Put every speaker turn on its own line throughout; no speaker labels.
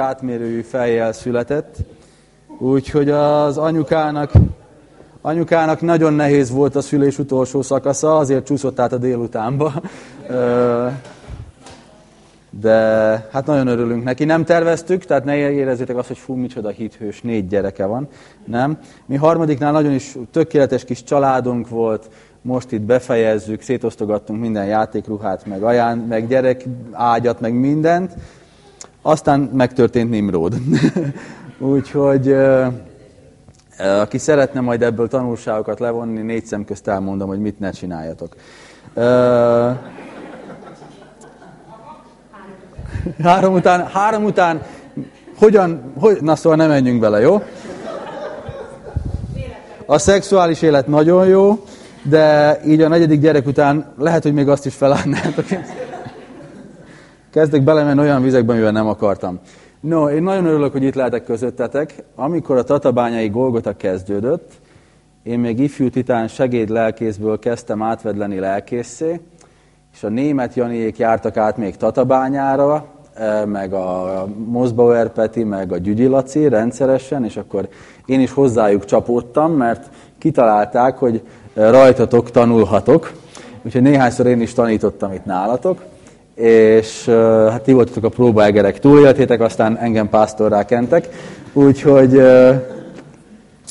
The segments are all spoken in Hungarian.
átmérőjű fejjel született, úgyhogy az anyukának, anyukának nagyon nehéz volt a szülés utolsó szakasza, azért csúszott át a délutánba. De hát nagyon örülünk neki. Nem terveztük, tehát ne érezzétek azt, hogy fú, micsoda hithős, négy gyereke van. Nem. Mi harmadiknál nagyon is tökéletes kis családunk volt, most itt befejezzük, szétosztogattunk minden játékruhát, meg aján, meg gyerek ágyat, meg mindent. Aztán megtörtént Nimród. Úgyhogy aki szeretne majd ebből tanulságokat levonni, négy szem közt elmondom, hogy mit ne csináljatok. Három után, három után hogyan, hogy, na szóval nem menjünk bele, jó? A szexuális élet nagyon jó, de így a negyedik gyerek után lehet, hogy még azt is felállnátok. Kezdek belemenni olyan vizekbe, amivel nem akartam. No, én nagyon örülök, hogy itt lehetek közöttetek. Amikor a tatabányai Golgota kezdődött, én még ifjú titán segédlelkészből kezdtem átvedleni lelkészé, és a német Janiék jártak át még Tatabányára, eh, meg a Mosbauer Peti, meg a Gyügyi Laci rendszeresen, és akkor én is hozzájuk csapódtam, mert kitalálták, hogy rajtatok tanulhatok, úgyhogy néhányszor én is tanítottam itt nálatok, és hát ti voltatok a próbaegerek, túléltétek, aztán engem pásztorrá kentek, úgyhogy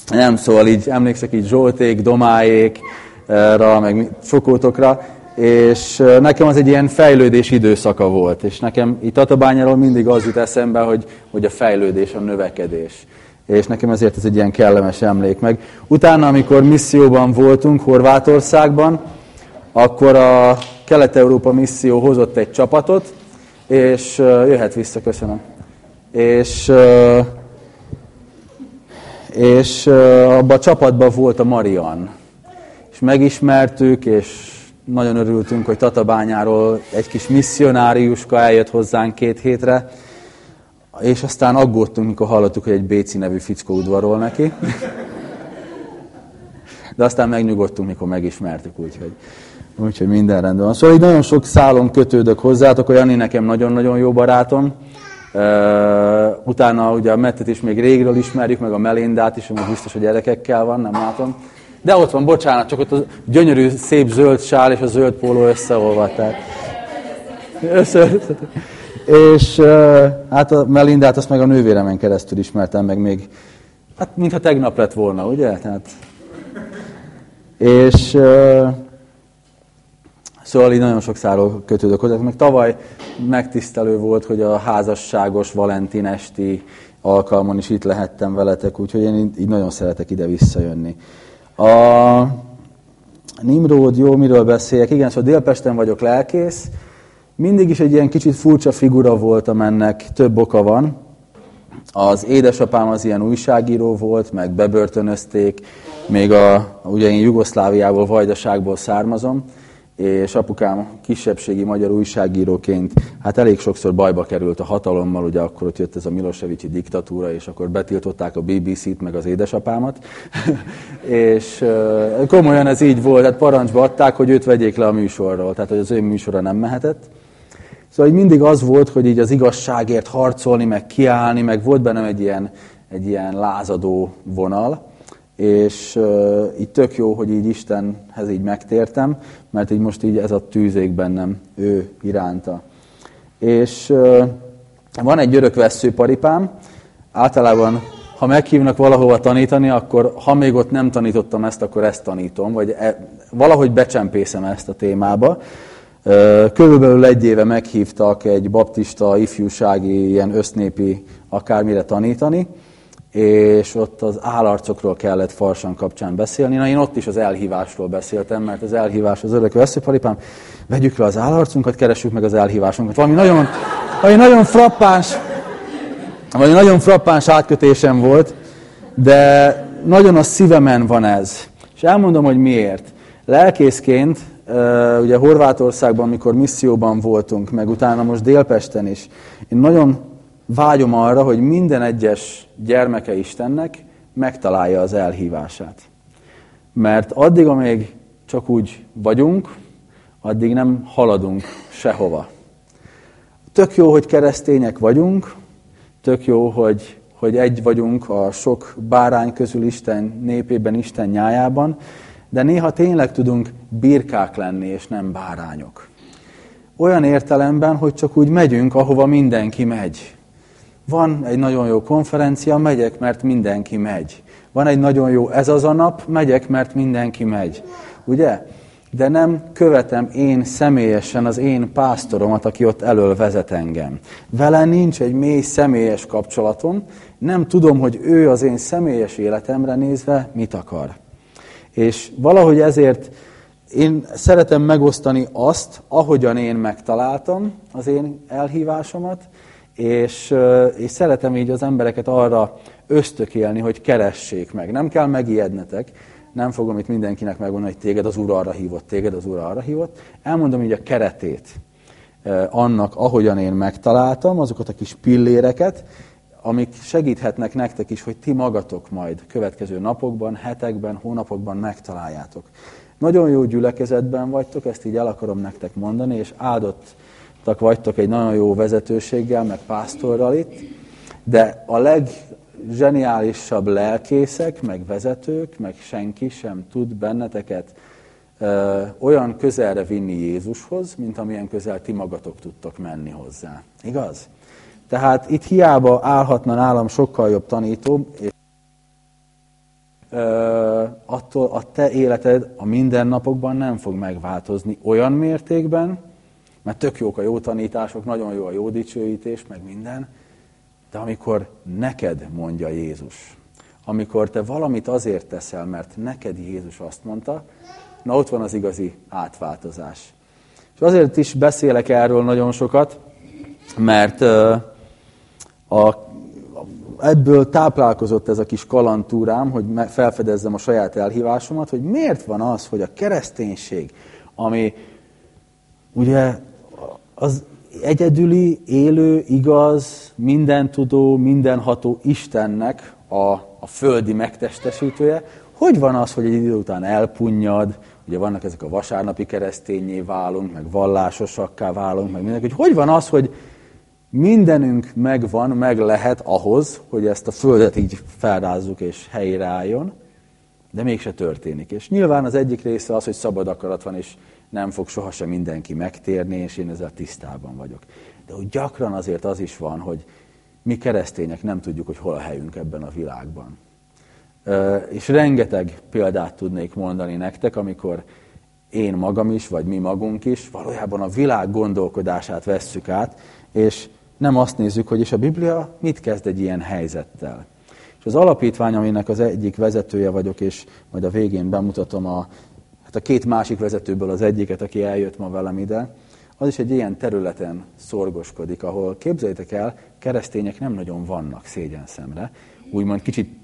nem szól, így emlékszek így Zsolték, Domáékra, meg sokótokra, és nekem az egy ilyen fejlődés időszaka volt, és nekem itt Tatabányáról mindig az jut eszembe, hogy, hogy a fejlődés, a növekedés. És nekem ezért ez egy ilyen kellemes emlék meg. Utána, amikor misszióban voltunk Horvátországban, akkor a Kelet-Európa misszió hozott egy csapatot, és jöhet vissza, köszönöm. És, és abban a csapatban volt a Marian. És megismertük, és nagyon örültünk, hogy Tatabányáról egy kis misszionáriuska eljött hozzánk két hétre, és aztán aggódtunk, mikor hallottuk, hogy egy Béci nevű fickó udvarol neki. De aztán megnyugodtunk, mikor megismertük, úgyhogy, úgyhogy minden rendben van. Szóval így nagyon sok szálon kötődök hozzátok, olyan Jani nekem nagyon-nagyon jó barátom. Uh, utána ugye a Mettet is még régről ismerjük, meg a Melindát is, ami biztos, a gyerekekkel van, nem látom. De ott van, bocsánat, csak ott a gyönyörű, szép zöld sál és a zöld póló összeolvadt. Tehát össze, össze. És uh, hát a Melindát azt meg a nővéremen keresztül ismertem meg még, hát mintha tegnap lett volna, ugye? Tehát, és uh, szóval így nagyon sok száról kötődök hozzá. Meg tavaly megtisztelő volt, hogy a házasságos Valentin esti alkalmon is itt lehettem veletek, úgyhogy én így, nagyon szeretek ide visszajönni. A Nimród, jó, miről beszéljek? Igen, szóval Délpesten vagyok lelkész, mindig is egy ilyen kicsit furcsa figura voltam ennek, több oka van. Az édesapám az ilyen újságíró volt, meg bebörtönözték, még a, ugye én Jugoszláviából, Vajdaságból származom, és apukám kisebbségi magyar újságíróként hát elég sokszor bajba került a hatalommal, ugye akkor ott jött ez a Milosevicsi diktatúra, és akkor betiltották a BBC-t, meg az édesapámat, és komolyan ez így volt, hát parancsba adták, hogy őt vegyék le a műsorról, tehát hogy az ő műsora nem mehetett, Szóval hogy mindig az volt, hogy így az igazságért harcolni, meg kiállni, meg volt bennem egy ilyen, egy ilyen lázadó vonal, és uh, így tök jó, hogy így Istenhez így megtértem, mert így most így ez a tűzék bennem ő iránta. És uh, van egy örök veszőparipám, általában ha meghívnak valahova tanítani, akkor ha még ott nem tanítottam ezt, akkor ezt tanítom, vagy e, valahogy becsempészem ezt a témába. Körülbelül egy éve meghívtak egy baptista ifjúsági, ilyen össznépi akármire tanítani, és ott az állarcokról kellett farsan kapcsán beszélni. Na, én ott is az elhívásról beszéltem, mert az elhívás az örök veszőparipám. Vegyük le az állarcunkat, keressük meg az elhívásunkat. Valami nagyon, valami nagyon frappáns, valami nagyon frappáns átkötésem volt, de nagyon a szívemen van ez. És elmondom, hogy miért. Lelkészként ugye Horvátországban, amikor misszióban voltunk, meg utána most Délpesten is, én nagyon vágyom arra, hogy minden egyes gyermeke Istennek megtalálja az elhívását. Mert addig, amíg csak úgy vagyunk, addig nem haladunk sehova. Tök jó, hogy keresztények vagyunk, tök jó, hogy, hogy egy vagyunk a sok bárány közül Isten népében, Isten nyájában, de néha tényleg tudunk birkák lenni, és nem bárányok. Olyan értelemben, hogy csak úgy megyünk, ahova mindenki megy. Van egy nagyon jó konferencia, megyek, mert mindenki megy. Van egy nagyon jó ez az a nap, megyek, mert mindenki megy. Ugye? De nem követem én személyesen az én pásztoromat, aki ott elől vezet engem. Vele nincs egy mély személyes kapcsolatom, nem tudom, hogy ő az én személyes életemre nézve mit akar. És valahogy ezért én szeretem megosztani azt, ahogyan én megtaláltam az én elhívásomat, és, és szeretem így az embereket arra ösztökélni, hogy keressék meg. Nem kell megijednetek, nem fogom itt mindenkinek megmondani, hogy téged az Úr arra hívott, téged az Úr arra hívott. Elmondom így a keretét annak, ahogyan én megtaláltam, azokat a kis pilléreket, amik segíthetnek nektek is, hogy ti magatok majd következő napokban, hetekben, hónapokban megtaláljátok. Nagyon jó gyülekezetben vagytok, ezt így el akarom nektek mondani, és áldottak vagytok egy nagyon jó vezetőséggel, meg pásztorral itt, de a legzseniálisabb lelkészek, meg vezetők, meg senki sem tud benneteket ö, olyan közelre vinni Jézushoz, mint amilyen közel ti magatok tudtok menni hozzá. Igaz? Tehát itt hiába állhatna nálam sokkal jobb tanító, és attól a te életed a mindennapokban nem fog megváltozni olyan mértékben, mert tök jók a jó tanítások, nagyon jó a jó dicsőítés, meg minden, de amikor neked mondja Jézus, amikor te valamit azért teszel, mert neked Jézus azt mondta, na ott van az igazi átváltozás. És azért is beszélek erről nagyon sokat, mert a ebből táplálkozott ez a kis kalantúrám, hogy felfedezzem a saját elhívásomat, hogy miért van az, hogy a kereszténység, ami ugye az egyedüli, élő, igaz, mindentudó, mindenható Istennek a, a földi megtestesítője, hogy van az, hogy egy idő után elpunnyad, ugye vannak ezek a vasárnapi keresztényé válunk, meg vallásosakká válunk, meg mindenki, hogy hogy van az, hogy mindenünk megvan, meg lehet ahhoz, hogy ezt a földet így felrázzuk és helyre álljon, de mégse történik. És nyilván az egyik része az, hogy szabad akarat van, és nem fog sohasem mindenki megtérni, és én ezzel tisztában vagyok. De úgy gyakran azért az is van, hogy mi keresztények nem tudjuk, hogy hol a helyünk ebben a világban. És rengeteg példát tudnék mondani nektek, amikor én magam is, vagy mi magunk is, valójában a világ gondolkodását vesszük át, és nem azt nézzük, hogy is a Biblia mit kezd egy ilyen helyzettel. És az alapítvány, aminek az egyik vezetője vagyok, és majd a végén bemutatom a, a két másik vezetőből az egyiket, aki eljött ma velem ide, az is egy ilyen területen szorgoskodik, ahol képzeljétek el, keresztények nem nagyon vannak szégyen szemre. Úgymond kicsit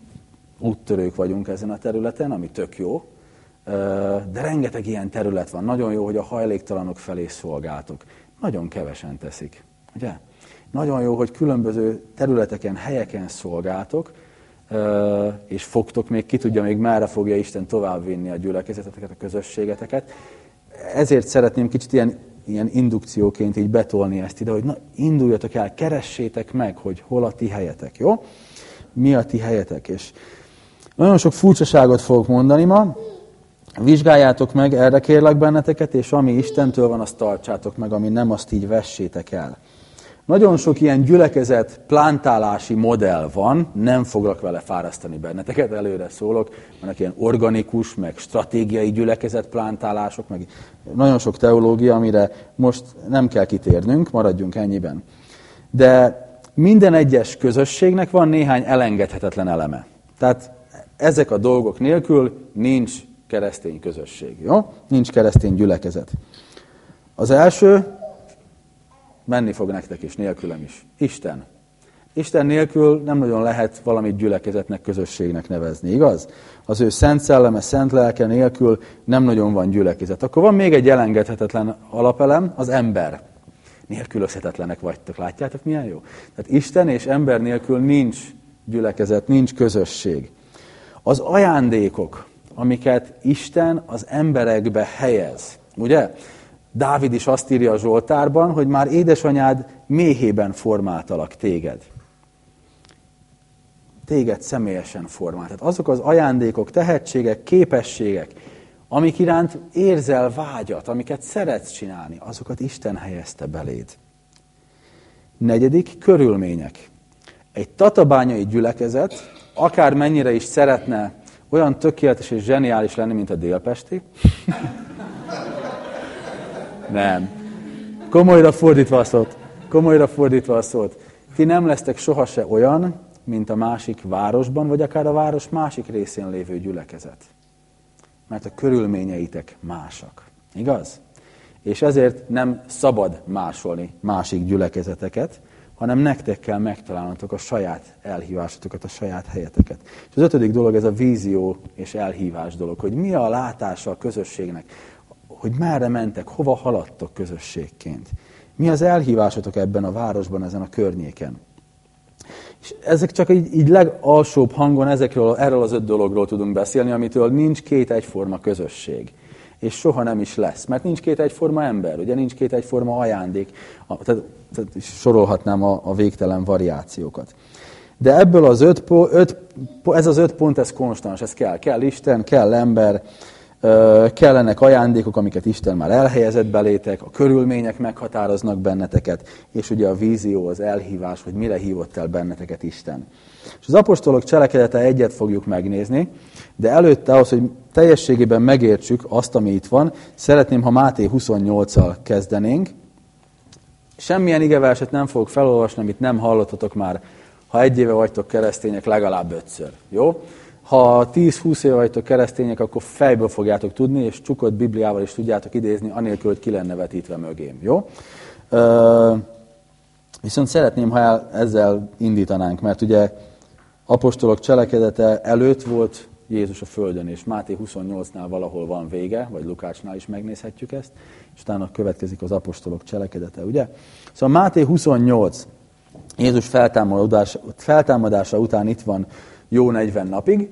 úttörők vagyunk ezen a területen, ami tök jó, de rengeteg ilyen terület van. Nagyon jó, hogy a hajléktalanok felé szolgáltok. Nagyon kevesen teszik, ugye? Nagyon jó, hogy különböző területeken, helyeken szolgáltok, és fogtok még, ki tudja még merre fogja Isten továbbvinni a gyülekezeteket, a közösségeteket. Ezért szeretném kicsit ilyen, ilyen indukcióként így betolni ezt ide, hogy na, induljatok el, keressétek meg, hogy hol a ti helyetek, jó? Mi a ti helyetek, és nagyon sok furcsaságot fogok mondani ma, vizsgáljátok meg, erre kérlek benneteket, és ami Istentől van, azt tartsátok meg, ami nem, azt így vessétek el. Nagyon sok ilyen gyülekezet plántálási modell van, nem foglak vele fárasztani benneteket, előre szólok. Vannak ilyen organikus, meg stratégiai gyülekezet plántálások, meg nagyon sok teológia, amire most nem kell kitérnünk, maradjunk ennyiben. De minden egyes közösségnek van néhány elengedhetetlen eleme. Tehát ezek a dolgok nélkül nincs keresztény közösség, jó? Nincs keresztény gyülekezet. Az első, menni fog nektek is, nélkülem is. Isten. Isten nélkül nem nagyon lehet valamit gyülekezetnek, közösségnek nevezni, igaz? Az ő szent szelleme, szent lelke nélkül nem nagyon van gyülekezet. Akkor van még egy elengedhetetlen alapelem, az ember. Nélkülözhetetlenek vagytok, látjátok milyen jó? Tehát Isten és ember nélkül nincs gyülekezet, nincs közösség. Az ajándékok, amiket Isten az emberekbe helyez, ugye? Dávid is azt írja a Zsoltárban, hogy már édesanyád méhében formáltalak téged. téged személyesen formál. Tehát azok az ajándékok, tehetségek, képességek, amik iránt érzel vágyat, amiket szeretsz csinálni, azokat Isten helyezte beléd. Negyedik, körülmények. Egy tatabányai gyülekezet, akár mennyire is szeretne olyan tökéletes és zseniális lenni, mint a délpesti. Nem. Komolyra fordítva a szót. Komolyra fordítva a szót. Ti nem lesztek sohasem olyan, mint a másik városban, vagy akár a város másik részén lévő gyülekezet. Mert a körülményeitek másak. Igaz? És ezért nem szabad másolni másik gyülekezeteket, hanem nektek kell megtalálnotok a saját elhívásotokat, a saját helyeteket. És az ötödik dolog ez a vízió és elhívás dolog, hogy mi a látása a közösségnek, hogy merre mentek, hova haladtok közösségként. Mi az elhívásotok ebben a városban, ezen a környéken. És ezek csak így, így legalsóbb hangon ezekről, erről az öt dologról tudunk beszélni, amitől nincs két egyforma közösség és soha nem is lesz. Mert nincs két egyforma ember, ugye nincs két egyforma ajándék, tehát, tehát sorolhatnám a, a végtelen variációkat. De ebből az öt, öt, ez az öt pont, ez konstans, ez kell. Kell Isten, kell ember, kellenek ajándékok, amiket Isten már elhelyezett belétek, a körülmények meghatároznak benneteket, és ugye a vízió, az elhívás, hogy mire hívott el benneteket Isten. És az apostolok cselekedete egyet fogjuk megnézni, de előtte ahhoz, hogy teljességében megértsük azt, ami itt van, szeretném, ha Máté 28-al kezdenénk. Semmilyen igeverset nem fogok felolvasni, amit nem hallottatok már, ha egy éve vagytok keresztények, legalább ötször. Jó? Ha 10-20 éve vagytok keresztények, akkor fejből fogjátok tudni, és csukott Bibliával is tudjátok idézni, anélkül, hogy ki lenne vetítve mögém. Jó? Viszont szeretném, ha el, ezzel indítanánk, mert ugye apostolok cselekedete előtt volt Jézus a Földön, és Máté 28-nál valahol van vége, vagy Lukácsnál is megnézhetjük ezt, és utána következik az apostolok cselekedete, ugye? Szóval Máté 28, Jézus feltámadása, feltámadása után itt van jó 40 napig,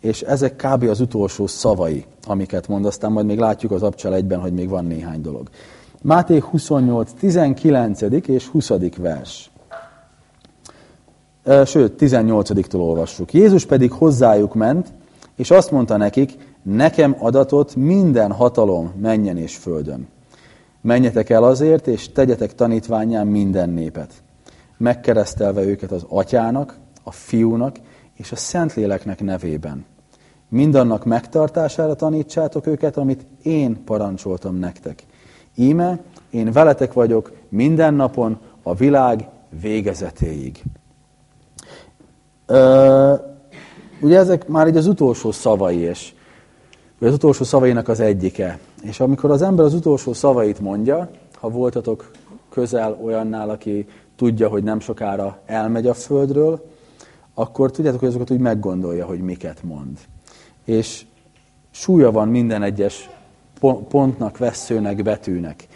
és ezek kb. az utolsó szavai, amiket mond, aztán majd még látjuk az abcsal egyben, hogy még van néhány dolog. Máté 28, 19. és 20. vers. Sőt, 18-tól olvassuk. Jézus pedig hozzájuk ment, és azt mondta nekik, nekem adatot minden hatalom menjen és földön. Menjetek el azért, és tegyetek tanítványán minden népet, megkeresztelve őket az atyának, a fiúnak és a Szentléleknek nevében. Mindannak megtartására tanítsátok őket, amit én parancsoltam nektek. Íme, én veletek vagyok minden napon a világ végezetéig. Ö, ugye ezek már így az utolsó szavai, és az utolsó szavainak az egyike. És amikor az ember az utolsó szavait mondja, ha voltatok közel olyannál, aki tudja, hogy nem sokára elmegy a földről, akkor tudjátok, hogy azokat úgy meggondolja, hogy miket mond. És súlya van minden egyes pontnak, veszőnek, betűnek.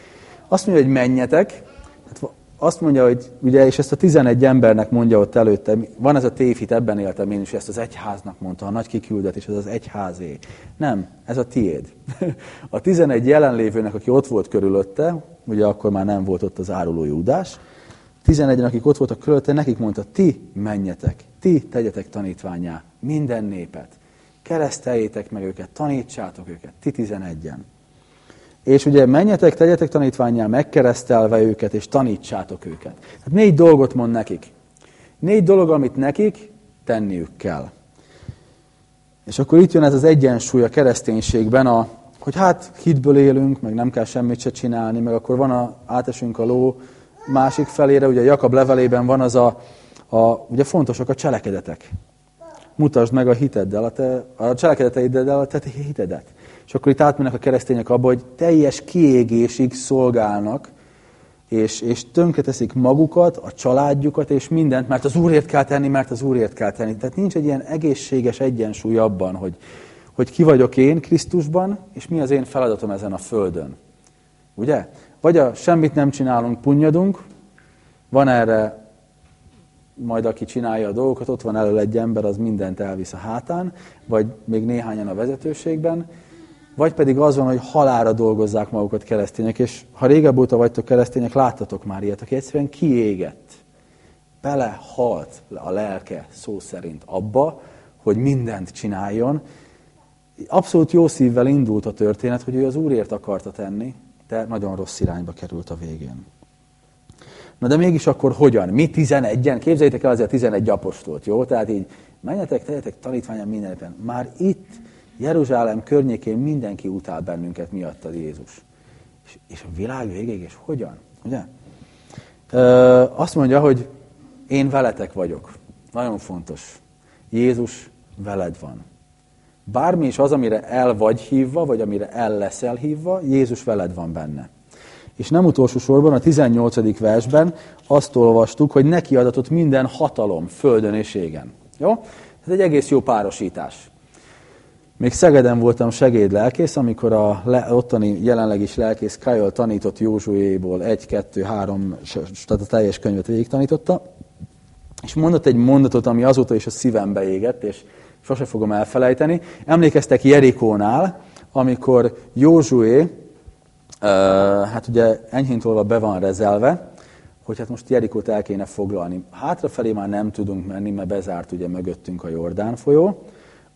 Azt mondja, hogy menjetek, hát azt mondja, hogy ugye, és ezt a 11 embernek mondja ott előtte, van ez a tévhit, ebben éltem én is, ezt az egyháznak mondta, a nagy kiküldetés, ez az egyházé. Nem, ez a tiéd. A 11 jelenlévőnek, aki ott volt körülötte, ugye akkor már nem volt ott az áruló Júdás, 11 akik ott voltak körülötte, nekik mondta, ti menjetek, ti tegyetek tanítványá minden népet. Kereszteljétek meg őket, tanítsátok őket, ti 11-en. És ugye menjetek, tegyetek tanítványá, megkeresztelve őket, és tanítsátok őket. Hát négy dolgot mond nekik. Négy dolog, amit nekik tenniük kell. És akkor itt jön ez az egyensúly a kereszténységben, a, hogy hát hitből élünk, meg nem kell semmit se csinálni, meg akkor van a, átesünk a ló másik felére, ugye Jakab levelében van az a, a ugye fontosak a cselekedetek. Mutasd meg a hiteddel, a, te, a cselekedeteiddel a te hitedet. És akkor itt átmennek a keresztények abba, hogy teljes kiégésig szolgálnak, és, és tönkreteszik magukat, a családjukat, és mindent, mert az Úrért kell tenni, mert az Úrért kell tenni. Tehát nincs egy ilyen egészséges egyensúly abban, hogy, hogy ki vagyok én Krisztusban, és mi az én feladatom ezen a földön. Ugye? Vagy a semmit nem csinálunk, punyadunk, van erre majd aki csinálja a dolgokat, ott van elől egy ember, az mindent elvisz a hátán, vagy még néhányan a vezetőségben, vagy pedig az van, hogy halára dolgozzák magukat keresztények, és ha régebb óta vagytok keresztények, láttatok már ilyet, aki egyszerűen kiégett. belehalt a lelke szó szerint abba, hogy mindent csináljon. Abszolút jó szívvel indult a történet, hogy ő az Úrért akarta tenni, de nagyon rossz irányba került a végén. Na de mégis akkor hogyan? Mi 11-en? Képzeljétek el azért 11 apostolt, jó? Tehát így menjetek, tegyetek tanítványan mindenben. Már itt, Jeruzsálem környékén mindenki utál bennünket miattad Jézus. És, és a világ végéig, és hogyan? Ugye? Ö, azt mondja, hogy én veletek vagyok. Nagyon fontos. Jézus veled van. Bármi is az, amire el vagy hívva, vagy amire el leszel hívva, Jézus veled van benne. És nem utolsó sorban a 18. versben azt olvastuk, hogy neki adatott minden hatalom, földön és égen. Jó? Ez egy egész jó párosítás. Még Szegeden voltam segédlelkész, amikor a le, ottani jelenleg is lelkész Kajol tanított Józsuéból egy, kettő, három, tehát a teljes könyvet végig tanította, és mondott egy mondatot, ami azóta is a szívembe égett, és sose fogom elfelejteni. Emlékeztek Jerikónál, amikor Józsué, hát ugye enyhén tolva be van rezelve, hogy hát most Jerikót el kéne foglalni. Hátrafelé már nem tudunk menni, mert bezárt ugye mögöttünk a Jordán folyó.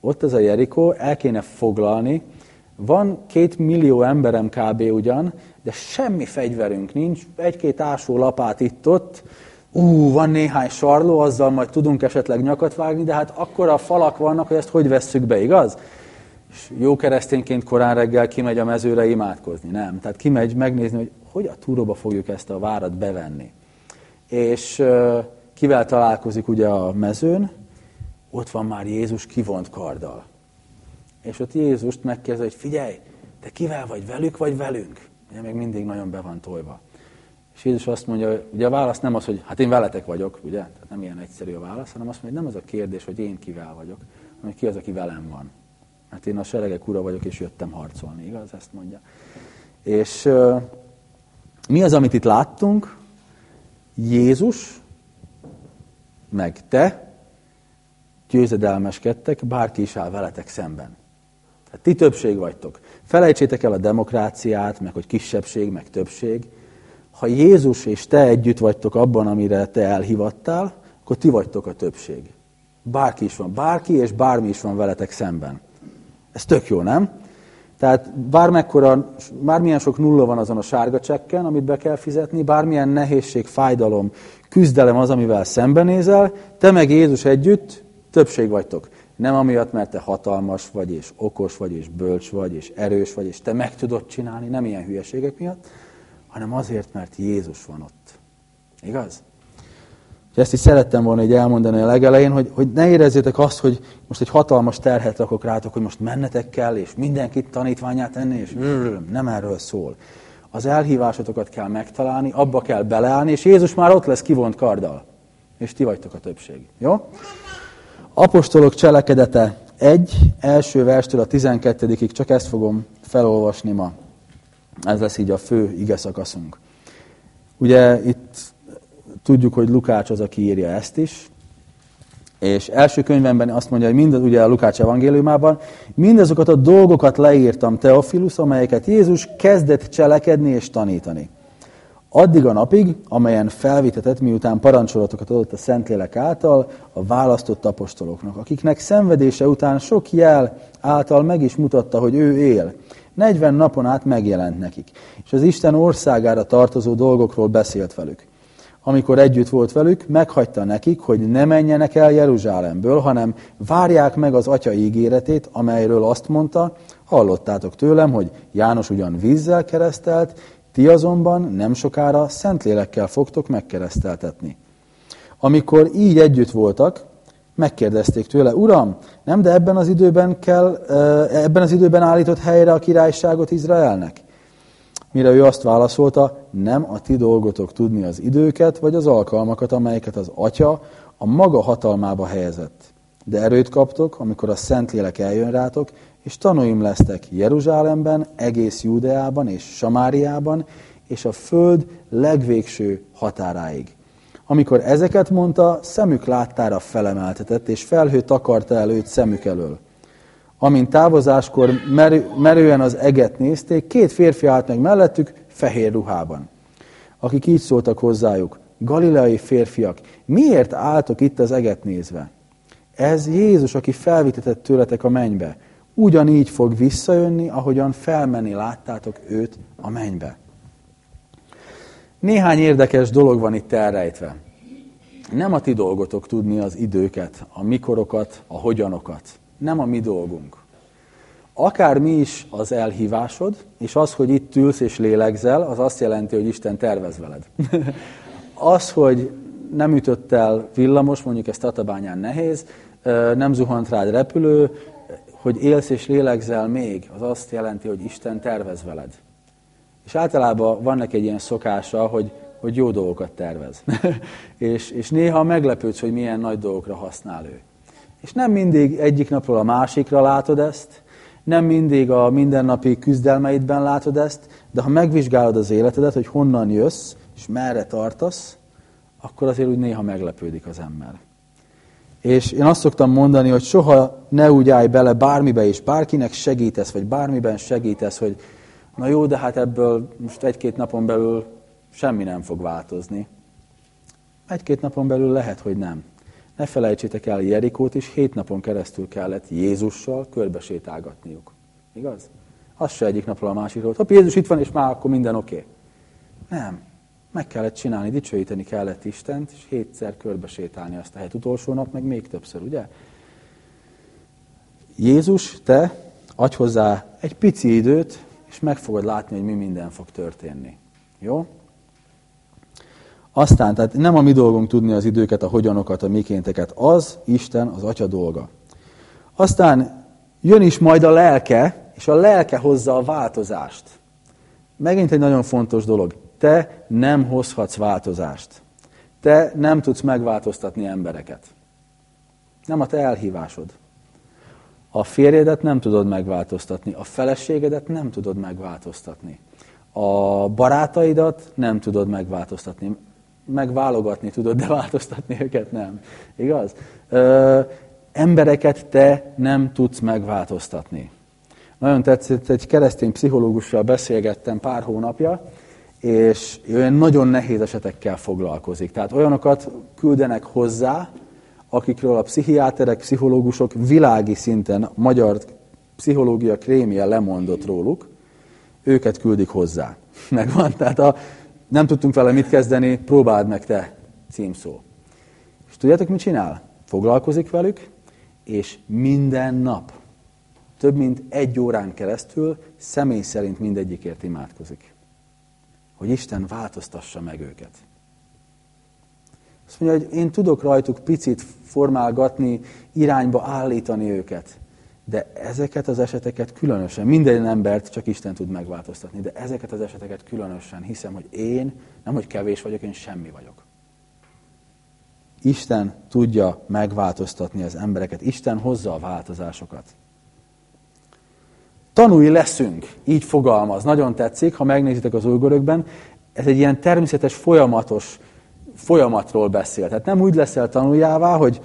Ott ez a Jerikó, el kéne foglalni. Van két millió emberem kb. ugyan, de semmi fegyverünk nincs, egy-két ásó lapát itt-ott, ú, van néhány sarló, azzal majd tudunk esetleg nyakat vágni, de hát akkor a falak vannak, hogy ezt hogy vesszük be, igaz? És jó keresztényként korán reggel kimegy a mezőre imádkozni, nem. Tehát kimegy megnézni, hogy hogy a túróba fogjuk ezt a várat bevenni. És kivel találkozik ugye a mezőn? Ott van már Jézus kivont karddal. És ott Jézust megkérdezi, hogy figyelj, te kivel vagy, velük vagy velünk? Ugye még mindig nagyon be van tojva. És Jézus azt mondja, ugye a válasz nem az, hogy hát én veletek vagyok, ugye? Tehát nem ilyen egyszerű a válasz, hanem azt mondja, hogy nem az a kérdés, hogy én kivel vagyok, hanem ki az, aki velem van. Mert én a seregek ura vagyok, és jöttem harcolni, igaz? Ezt mondja. És mi az, amit itt láttunk? Jézus, meg te győzedelmeskedtek, bárki is áll veletek szemben. Tehát ti többség vagytok. Felejtsétek el a demokráciát, meg hogy kisebbség, meg többség ha Jézus és te együtt vagytok abban, amire te elhivattál, akkor ti vagytok a többség. Bárki is van, bárki és bármi is van veletek szemben. Ez tök jó, nem? Tehát bármekkora, bármilyen sok nulla van azon a sárga csekken, amit be kell fizetni, bármilyen nehézség, fájdalom, küzdelem az, amivel szembenézel, te meg Jézus együtt többség vagytok. Nem amiatt, mert te hatalmas vagy, és okos vagy, és bölcs vagy, és erős vagy, és te meg tudod csinálni, nem ilyen hülyeségek miatt, hanem azért, mert Jézus van ott. Igaz? És ezt is szerettem volna így elmondani a legelején, hogy, hogy ne érezzétek azt, hogy most egy hatalmas terhet rakok rátok, hogy most mennetek kell, és mindenkit tanítványát tenni, és nem erről szól. Az elhívásotokat kell megtalálni, abba kell beleállni, és Jézus már ott lesz kivont karddal. És ti vagytok a többség. Jó? Apostolok cselekedete egy első verstől a 12 csak ezt fogom felolvasni ma. Ez lesz így a fő ige szakaszunk. Ugye itt tudjuk, hogy Lukács az, aki írja ezt is, és első könyvemben azt mondja, hogy mindaz, ugye a Lukács evangéliumában, mindazokat a dolgokat leírtam Teofilus, amelyeket Jézus kezdett cselekedni és tanítani. Addig a napig, amelyen felvitetett, miután parancsolatokat adott a Szentlélek által a választott apostoloknak, akiknek szenvedése után sok jel által meg is mutatta, hogy ő él, 40 napon át megjelent nekik, és az Isten országára tartozó dolgokról beszélt velük. Amikor együtt volt velük, meghagyta nekik, hogy ne menjenek el Jeruzsálemből, hanem várják meg az atya ígéretét, amelyről azt mondta, hallottátok tőlem, hogy János ugyan vízzel keresztelt, ti azonban nem sokára Szentlélekkel fogtok megkereszteltetni. Amikor így együtt voltak, megkérdezték tőle, Uram, nem, de ebben az időben kell, ebben az időben állított helyre a királyságot Izraelnek? Mire ő azt válaszolta, nem a ti dolgotok tudni az időket, vagy az alkalmakat, amelyeket az Atya a maga hatalmába helyezett. De erőt kaptok, amikor a Szentlélek eljön rátok, és tanúim lesztek Jeruzsálemben, egész Júdeában és Samáriában, és a föld legvégső határáig. Amikor ezeket mondta, szemük láttára felemeltetett, és felhő takarta el őt szemük elől. Amint távozáskor merő, merően az eget nézték, két férfi állt meg mellettük, fehér ruhában. Akik így szóltak hozzájuk, galileai férfiak, miért álltok itt az eget nézve? Ez Jézus, aki felvitetett tőletek a mennybe. Ugyanígy fog visszajönni, ahogyan felmenni láttátok őt a mennybe. Néhány érdekes dolog van itt elrejtve. Nem a ti dolgotok tudni az időket, a mikorokat, a hogyanokat. Nem a mi dolgunk. Akár mi is az elhívásod, és az, hogy itt ülsz és lélegzel, az azt jelenti, hogy Isten tervez veled. az, hogy nem ütött el villamos, mondjuk ez Tatabányán nehéz, nem zuhant rád repülő, hogy élsz és lélegzel még, az azt jelenti, hogy Isten tervez veled. És általában van neki egy ilyen szokása, hogy, hogy jó dolgokat tervez. és, és néha meglepődsz, hogy milyen nagy dolgokra használ ő. És nem mindig egyik napról a másikra látod ezt, nem mindig a mindennapi küzdelmeidben látod ezt, de ha megvizsgálod az életedet, hogy honnan jössz, és merre tartasz, akkor azért úgy néha meglepődik az ember. És én azt szoktam mondani, hogy soha ne úgy állj bele bármibe, és bárkinek segítesz, vagy bármiben segítesz, hogy na jó, de hát ebből most egy-két napon belül semmi nem fog változni. Egy-két napon belül lehet, hogy nem. Ne felejtsétek el Jerikót is, hét napon keresztül kellett Jézussal körbesétálgatniuk. Igaz? Az se egyik napról a másikról. Hopp, Jézus itt van, és már akkor minden oké. Okay. Nem. Meg kellett csinálni, dicsőíteni kellett Istent, és hétszer körbesétálni azt a helyet. Utolsó nap meg még többször, ugye? Jézus, te adj hozzá egy pici időt, és meg fogod látni, hogy mi minden fog történni. Jó? Aztán, tehát nem a mi dolgunk tudni az időket, a hogyanokat, a mikénteket. Az Isten, az Atya dolga. Aztán jön is majd a lelke, és a lelke hozza a változást. Megint egy nagyon fontos dolog. Te nem hozhatsz változást. Te nem tudsz megváltoztatni embereket. Nem a te elhívásod. A férjedet nem tudod megváltoztatni, a feleségedet nem tudod megváltoztatni. A barátaidat nem tudod megváltoztatni megválogatni tudod, de változtatni őket nem. Igaz? Ö, embereket te nem tudsz megváltoztatni. Nagyon tetszett, egy keresztény pszichológussal beszélgettem pár hónapja, és olyan nagyon nehéz esetekkel foglalkozik. Tehát olyanokat küldenek hozzá, akikről a pszichiáterek, pszichológusok világi szinten, magyar pszichológia krémje lemondott róluk, őket küldik hozzá. Megvan. Tehát a, nem tudtunk vele mit kezdeni, próbáld meg te, címszó. És tudjátok, mit csinál? Foglalkozik velük, és minden nap, több mint egy órán keresztül személy szerint mindegyikért imádkozik. Hogy Isten változtassa meg őket. Azt mondja, hogy én tudok rajtuk picit formálgatni, irányba állítani őket. De ezeket az eseteket különösen, minden embert csak Isten tud megváltoztatni, de ezeket az eseteket különösen hiszem, hogy én nem, hogy kevés vagyok, én semmi vagyok. Isten tudja megváltoztatni az embereket, Isten hozza a változásokat. Tanúi leszünk, így fogalmaz. Nagyon tetszik, ha megnézitek az újgörökben, ez egy ilyen természetes, folyamatos folyamatról beszél. Tehát nem úgy leszel tanuljává, hogy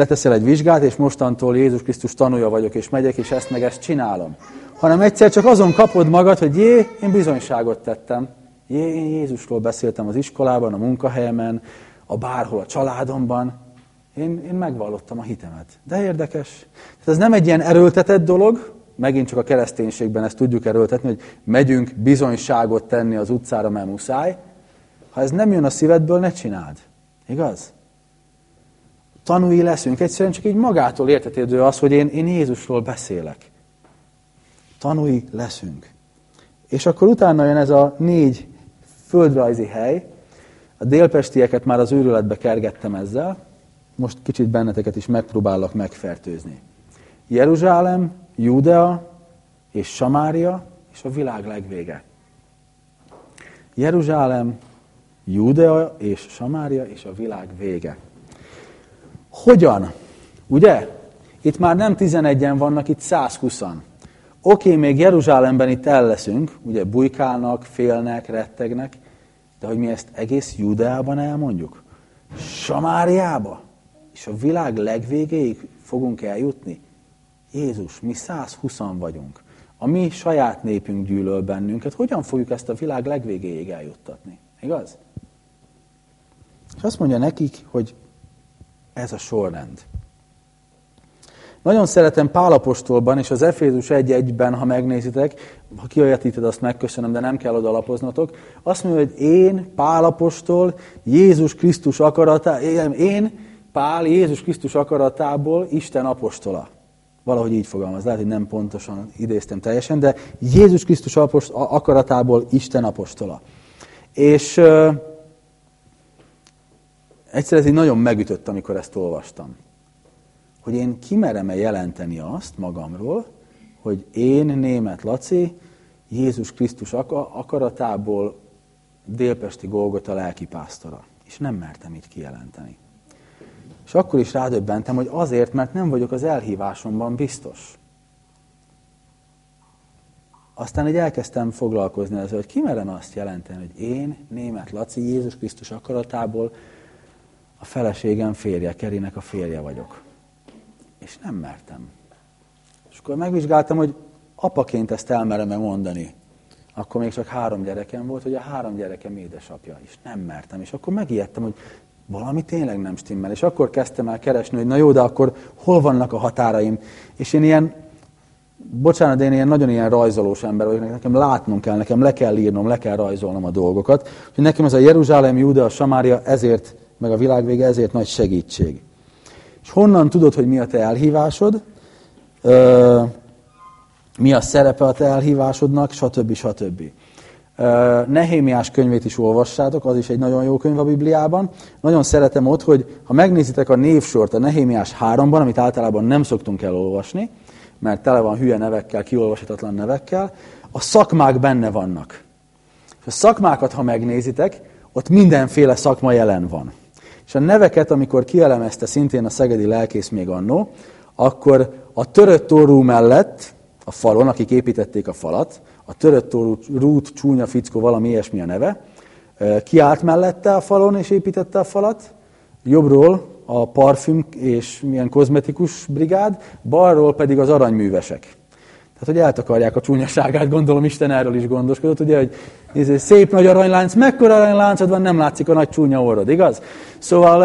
leteszel egy vizsgát, és mostantól Jézus Krisztus tanulja vagyok, és megyek, és ezt meg ezt csinálom. Hanem egyszer csak azon kapod magad, hogy jé, én bizonyságot tettem. Jé, én Jézusról beszéltem az iskolában, a munkahelyemen, a bárhol, a családomban. Én, én megvallottam a hitemet. De érdekes. Tehát ez nem egy ilyen erőltetett dolog, megint csak a kereszténységben ezt tudjuk erőltetni, hogy megyünk bizonyságot tenni az utcára, mert muszáj. Ha ez nem jön a szívedből, ne csináld. Igaz? Tanúi leszünk. Egyszerűen csak így magától értetődő az, hogy én, én Jézusról beszélek. Tanúi leszünk. És akkor utána jön ez a négy földrajzi hely. A délpestieket már az őrületbe kergettem ezzel. Most kicsit benneteket is megpróbálok megfertőzni. Jeruzsálem, Judea és Samária és a világ legvége. Jeruzsálem, Judea és Samária és a világ vége. Hogyan? Ugye? Itt már nem 11-en vannak, itt 120-an. Oké, még Jeruzsálemben itt el leszünk, ugye bujkálnak, félnek, rettegnek, de hogy mi ezt egész Judeában elmondjuk? Samáriába? És a világ legvégéig fogunk eljutni? Jézus, mi 120-an vagyunk. A mi saját népünk gyűlöl bennünket. Hogyan fogjuk ezt a világ legvégéig eljuttatni? Igaz? És azt mondja nekik, hogy ez a sorrend. Nagyon szeretem Pálapostolban, és az Efézus 1.1-ben, ha megnézitek, ha kiajatíted, azt megköszönöm, de nem kell oda lapoznatok. Azt mondja, hogy én, Pálapostól, Jézus Krisztus akaratá, én, Pál, Jézus Krisztus akaratából Isten apostola. Valahogy így fogalmaz, lehet, hogy nem pontosan idéztem teljesen, de Jézus Krisztus akaratából Isten apostola. És uh, egyszer ez így nagyon megütött, amikor ezt olvastam hogy én kimerem-e jelenteni azt magamról, hogy én, német Laci, Jézus Krisztus akaratából délpesti Golgota lelkipásztora. És nem mertem így kijelenteni. És akkor is rádöbbentem, hogy azért, mert nem vagyok az elhívásomban biztos. Aztán egy elkezdtem foglalkozni ezzel, hogy kimerem azt jelenteni, hogy én, német Laci, Jézus Krisztus akaratából a feleségem férje, Kerinek a férje vagyok és nem mertem. És akkor megvizsgáltam, hogy apaként ezt elmerem-e mondani. Akkor még csak három gyerekem volt, hogy a három gyerekem édesapja, és nem mertem. És akkor megijedtem, hogy valami tényleg nem stimmel. És akkor kezdtem el keresni, hogy na jó, de akkor hol vannak a határaim. És én ilyen, bocsánat, de én ilyen nagyon ilyen rajzolós ember vagyok, nekem látnom kell, nekem le kell írnom, le kell rajzolnom a dolgokat. Hogy nekem ez a Jeruzsálem, Júda, a Samária ezért, meg a világ vége ezért nagy segítség. És honnan tudod, hogy mi a te elhívásod, mi a szerepe a te elhívásodnak, stb. stb. Nehémiás könyvét is olvassátok, az is egy nagyon jó könyv a Bibliában. Nagyon szeretem ott, hogy ha megnézitek a névsort a Nehémiás 3-ban, amit általában nem szoktunk elolvasni, mert tele van hülye nevekkel, kiolvashatatlan nevekkel, a szakmák benne vannak. És a szakmákat, ha megnézitek, ott mindenféle szakma jelen van. És a neveket, amikor kielemezte szintén a szegedi lelkész még annó, akkor a törött torú mellett, a falon, akik építették a falat, a törött torú, rút, csúnya fickó, valami ilyesmi a neve, kiállt mellette a falon és építette a falat, jobbról a parfüm és milyen kozmetikus brigád, balról pedig az aranyművesek. Tehát, hogy eltakarják a csúnyaságát, gondolom Isten erről is gondoskodott, ugye, hogy ez szép nagy aranylánc, mekkora aranyláncod van, nem látszik a nagy csúnya orrod, igaz? Szóval,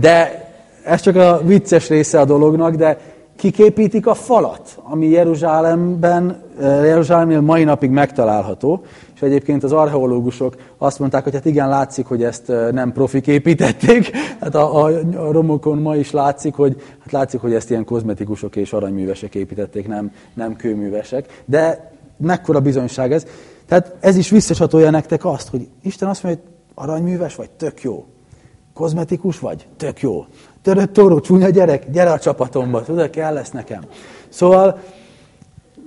de ez csak a vicces része a dolognak, de kiképítik a falat, ami Jeruzsálemben, Jeruzsálemnél mai napig megtalálható, és egyébként az archeológusok azt mondták, hogy hát igen, látszik, hogy ezt nem profik építették, hát a, a, a romokon ma is látszik, hogy, hát látszik, hogy ezt ilyen kozmetikusok és aranyművesek építették, nem, nem kőművesek, de mekkora bizonyság ez. Tehát ez is visszasatolja nektek azt, hogy Isten azt mondja, hogy aranyműves vagy, tök jó. Kozmetikus vagy, tök jó. Törött tóró, csúnya gyerek, gyere a csapatomba, tudod, kell lesz nekem. Szóval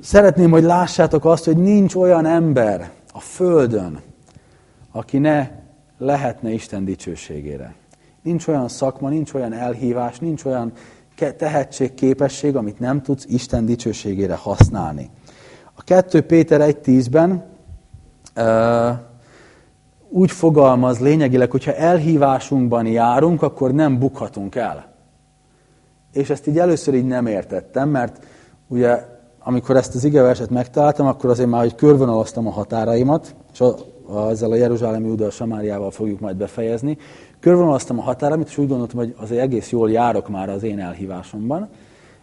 szeretném, hogy lássátok azt, hogy nincs olyan ember a Földön, aki ne lehetne Isten dicsőségére. Nincs olyan szakma, nincs olyan elhívás, nincs olyan tehetség, képesség, amit nem tudsz Isten dicsőségére használni. A 2 Péter 1.10-ben uh, úgy fogalmaz lényegileg, hogyha elhívásunkban járunk, akkor nem bukhatunk el. És ezt így először így nem értettem, mert ugye amikor ezt az igeverset megtaláltam, akkor azért már, hogy körvonalaztam a határaimat, és a, a, ezzel a Jeruzsálemi Júda Samáriával fogjuk majd befejezni, körvonalaztam a határaimat, és úgy gondoltam, hogy azért egész jól járok már az én elhívásomban.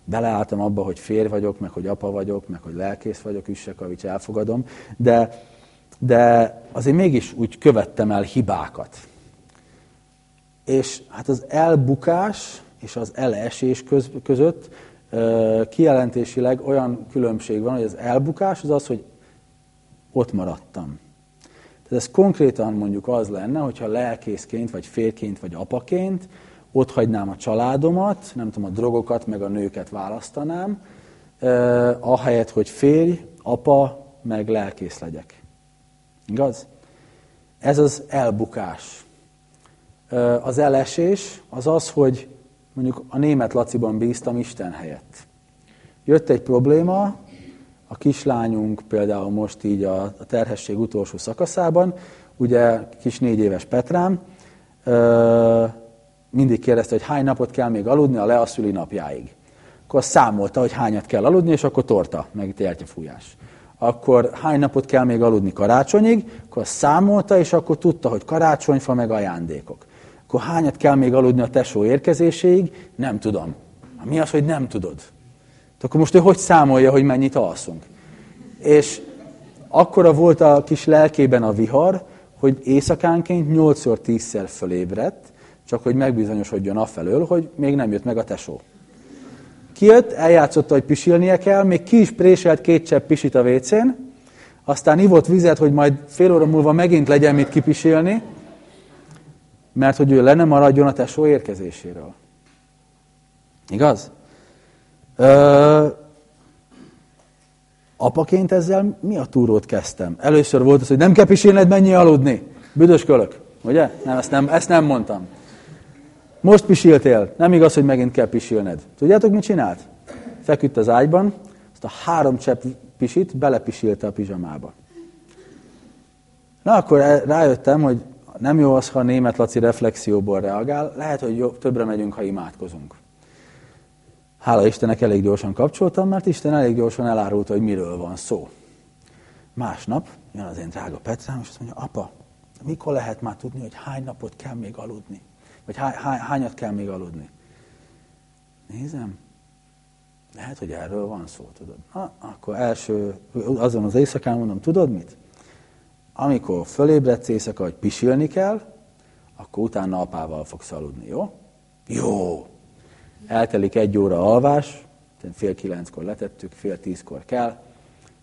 Beleálltam abba, hogy férj vagyok, meg hogy apa vagyok, meg hogy lelkész vagyok, Üssekavics elfogadom, de, de azért mégis úgy követtem el hibákat. És hát az elbukás és az elesés köz, között kijelentésileg olyan különbség van, hogy az elbukás az az, hogy ott maradtam. Tehát ez konkrétan mondjuk az lenne, hogyha lelkészként, vagy férként, vagy apaként ott hagynám a családomat, nem tudom, a drogokat, meg a nőket választanám, eh, ahelyett, hogy férj, apa, meg lelkész legyek. Igaz? Ez az elbukás. Az elesés az az, hogy mondjuk a német Laciban bíztam Isten helyett. Jött egy probléma, a kislányunk például most így a, terhesség utolsó szakaszában, ugye kis négy éves Petrám, mindig kérdezte, hogy hány napot kell még aludni a leaszüli napjáig. Akkor számolta, hogy hányat kell aludni, és akkor torta, meg gyertyafújás. Akkor hány napot kell még aludni karácsonyig, akkor számolta, és akkor tudta, hogy karácsonyfa meg ajándékok. Akkor hányat kell még aludni a tesó érkezéséig? Nem tudom. Mi az, hogy nem tudod? Akkor most ő hogy számolja, hogy mennyit alszunk? És akkora volt a kis lelkében a vihar, hogy éjszakánként 8-10-szer fölébredt, csak hogy megbizonyosodjon afelől, hogy még nem jött meg a tesó. Kijött, eljátszotta, hogy pisilnie kell, még ki is préselt két csepp pisit a vécén, aztán ivott vizet, hogy majd fél óra múlva megint legyen mit kipisilni, mert hogy ő le nem maradjon a tesó érkezéséről. Igaz? Ö, apaként ezzel mi a túrót kezdtem? Először volt az, hogy nem kell pisilned, mennyi aludni. Büdös kölök, ugye? Nem, ezt nem, ezt nem mondtam. Most pisiltél, nem igaz, hogy megint kell pisilned. Tudjátok, mit csinált? Feküdt az ágyban, azt a három csepp pisit belepisilte a pizsamába. Na, akkor rájöttem, hogy nem jó az, ha a német Laci reflexióból reagál, lehet, hogy jobb, többre megyünk, ha imádkozunk. Hála Istennek elég gyorsan kapcsoltam, mert Isten elég gyorsan elárulta, hogy miről van szó. Másnap jön az én drága Petrám, és azt mondja, apa, mikor lehet már tudni, hogy hány napot kell még aludni? Vagy há, há, hányat kell még aludni? Nézem, lehet, hogy erről van szó, tudod. Na, akkor első, azon az éjszakán mondom, tudod mit? Amikor fölébredsz éjszaka, hogy pisilni kell, akkor utána apával fogsz aludni, jó? Jó! Eltelik egy óra alvás, fél kilenckor letettük, fél tízkor kell,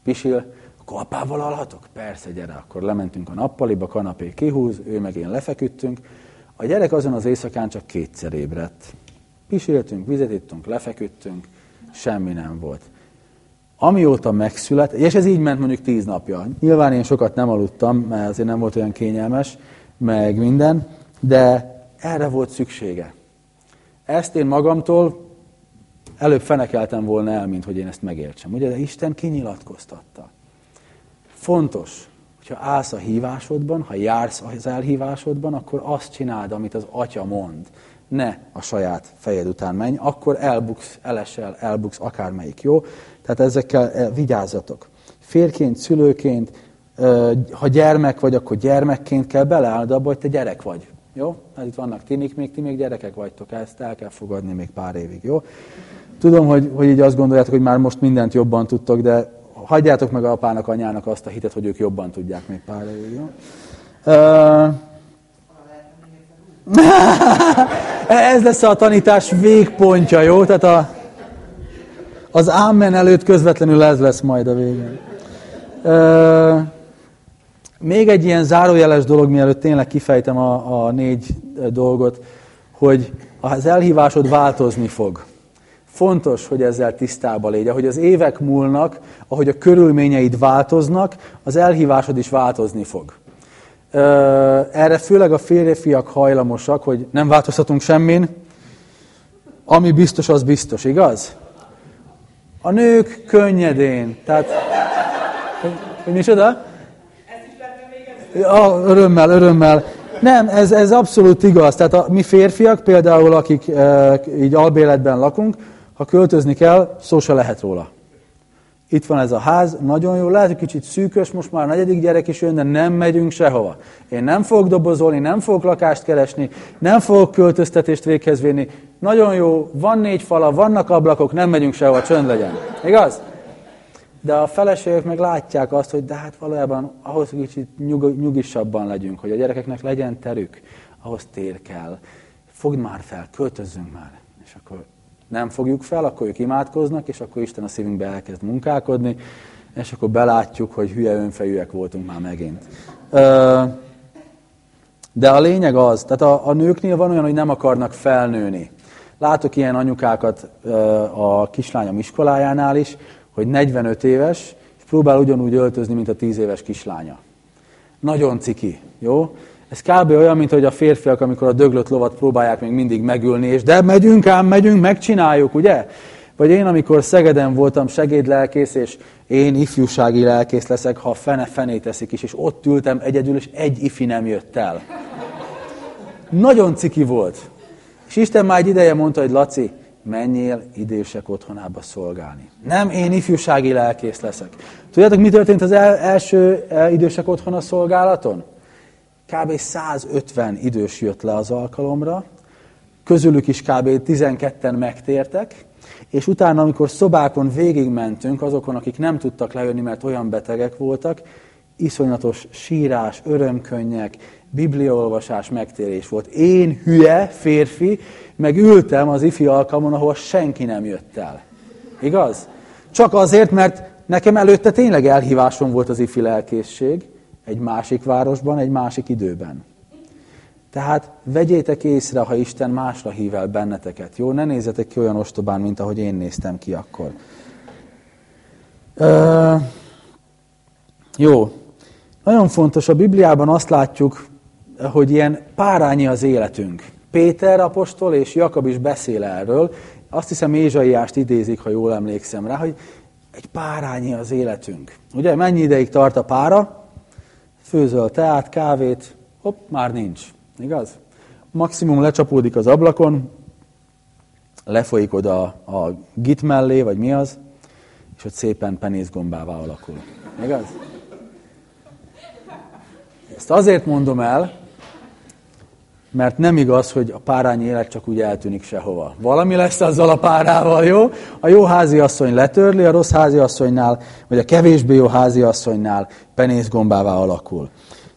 pisil, akkor apával alhatok? Persze, gyere, akkor lementünk a nappaliba, kanapé kihúz, ő meg én lefeküdtünk. A gyerek azon az éjszakán csak kétszer ébredt. Pisiltünk, vizet ittunk, lefeküdtünk, semmi nem volt. Amióta megszület, és ez így ment mondjuk tíz napja. Nyilván én sokat nem aludtam, mert azért nem volt olyan kényelmes, meg minden, de erre volt szüksége. Ezt én magamtól előbb fenekeltem volna el, mint hogy én ezt megértsem. Ugye, de Isten kinyilatkoztatta. Fontos, hogyha állsz a hívásodban, ha jársz az elhívásodban, akkor azt csináld, amit az Atya mond. Ne a saját fejed után menj, akkor elbuksz, elesel, elbuksz akármelyik, jó? Tehát ezekkel eh, vigyázzatok. Férként, szülőként, ha gyermek vagy, akkor gyermekként kell beleállni abba, hogy te gyerek vagy. Jó? Hát itt vannak tinik, még ti még gyerekek vagytok, ezt el kell fogadni még pár évig, jó? Tudom, hogy, hogy így azt gondoljátok, hogy már most mindent jobban tudtok, de hagyjátok meg apának, anyának azt a hitet, hogy ők jobban tudják még pár évig? Uh, ez lesz a tanítás végpontja, jó? Tehát a, az ámen előtt közvetlenül ez lesz majd a végén. Még egy ilyen zárójeles dolog, mielőtt tényleg kifejtem a, a négy dolgot, hogy az elhívásod változni fog. Fontos, hogy ezzel tisztában légy. Ahogy az évek múlnak, ahogy a körülményeid változnak, az elhívásod is változni fog. Erre főleg a férfiak hajlamosak, hogy nem változhatunk semmin, ami biztos, az biztos, igaz? A nők könnyedén. Tehát, hogy mi oda? Ja, örömmel, örömmel. Nem, ez, ez abszolút igaz. Tehát a, mi férfiak, például akik e, így albéletben lakunk, ha költözni kell, szó se lehet róla. Itt van ez a ház, nagyon jó, lehet, hogy kicsit szűkös, most már a negyedik gyerek is jön, de nem megyünk sehova. Én nem fogok dobozolni, nem fogok lakást keresni, nem fogok költöztetést véghez vinni. Nagyon jó, van négy fala, vannak ablakok, nem megyünk sehova, csönd legyen. Igaz? De a feleségek meg látják azt, hogy de hát valójában ahhoz kicsit nyug, nyugisabban legyünk, hogy a gyerekeknek legyen terük, ahhoz tér kell. Fogd már fel, költözzünk már. Nem fogjuk fel, akkor ők imádkoznak, és akkor Isten a szívünkbe elkezd munkálkodni, és akkor belátjuk, hogy hülye önfejűek voltunk már megint. De a lényeg az, tehát a, a nőknél van olyan, hogy nem akarnak felnőni. Látok ilyen anyukákat a kislányom iskolájánál is, hogy 45 éves, és próbál ugyanúgy öltözni, mint a 10 éves kislánya. Nagyon ciki, jó? Ez kb. olyan, mint hogy a férfiak, amikor a döglött lovat próbálják még mindig megülni, és de megyünk ám, megyünk, megcsináljuk, ugye? Vagy én, amikor Szegeden voltam segédlelkész, és én ifjúsági lelkész leszek, ha fene fené teszik is, és ott ültem egyedül, és egy ifi nem jött el. Nagyon ciki volt. És Isten már egy ideje mondta, hogy Laci, menjél idősek otthonába szolgálni. Nem én ifjúsági lelkész leszek. Tudjátok, mi történt az el, első idősek otthona szolgálaton? Kb. 150 idős jött le az alkalomra, közülük is kb. 12-en megtértek, és utána, amikor szobákon végigmentünk, azokon, akik nem tudtak lejönni, mert olyan betegek voltak, iszonyatos sírás, örömkönnyek, bibliaolvasás, megtérés volt. Én, hülye férfi, meg ültem az ifi alkalmon, ahol senki nem jött el. Igaz? Csak azért, mert nekem előtte tényleg elhívásom volt az ifi lelkészség, egy másik városban, egy másik időben. Tehát vegyétek észre, ha Isten másra hív el benneteket. Jó, ne nézzetek ki olyan ostobán, mint ahogy én néztem ki akkor. Ö, jó. Nagyon fontos, a Bibliában azt látjuk, hogy ilyen párányi az életünk. Péter apostol és Jakab is beszél erről. Azt hiszem Ézsaiást idézik, ha jól emlékszem rá, hogy egy párányi az életünk. Ugye mennyi ideig tart a pára? Főzöl teát, kávét, hopp, már nincs. Igaz? Maximum lecsapódik az ablakon, lefolyik oda a git mellé, vagy mi az, és ott szépen penészgombává alakul. Igaz? Ezt azért mondom el, mert nem igaz, hogy a párányi élet csak úgy eltűnik sehova. Valami lesz azzal a párával, jó? A jó háziasszony letörli, a rossz háziasszonynál, vagy a kevésbé jó háziasszonynál penészgombává alakul.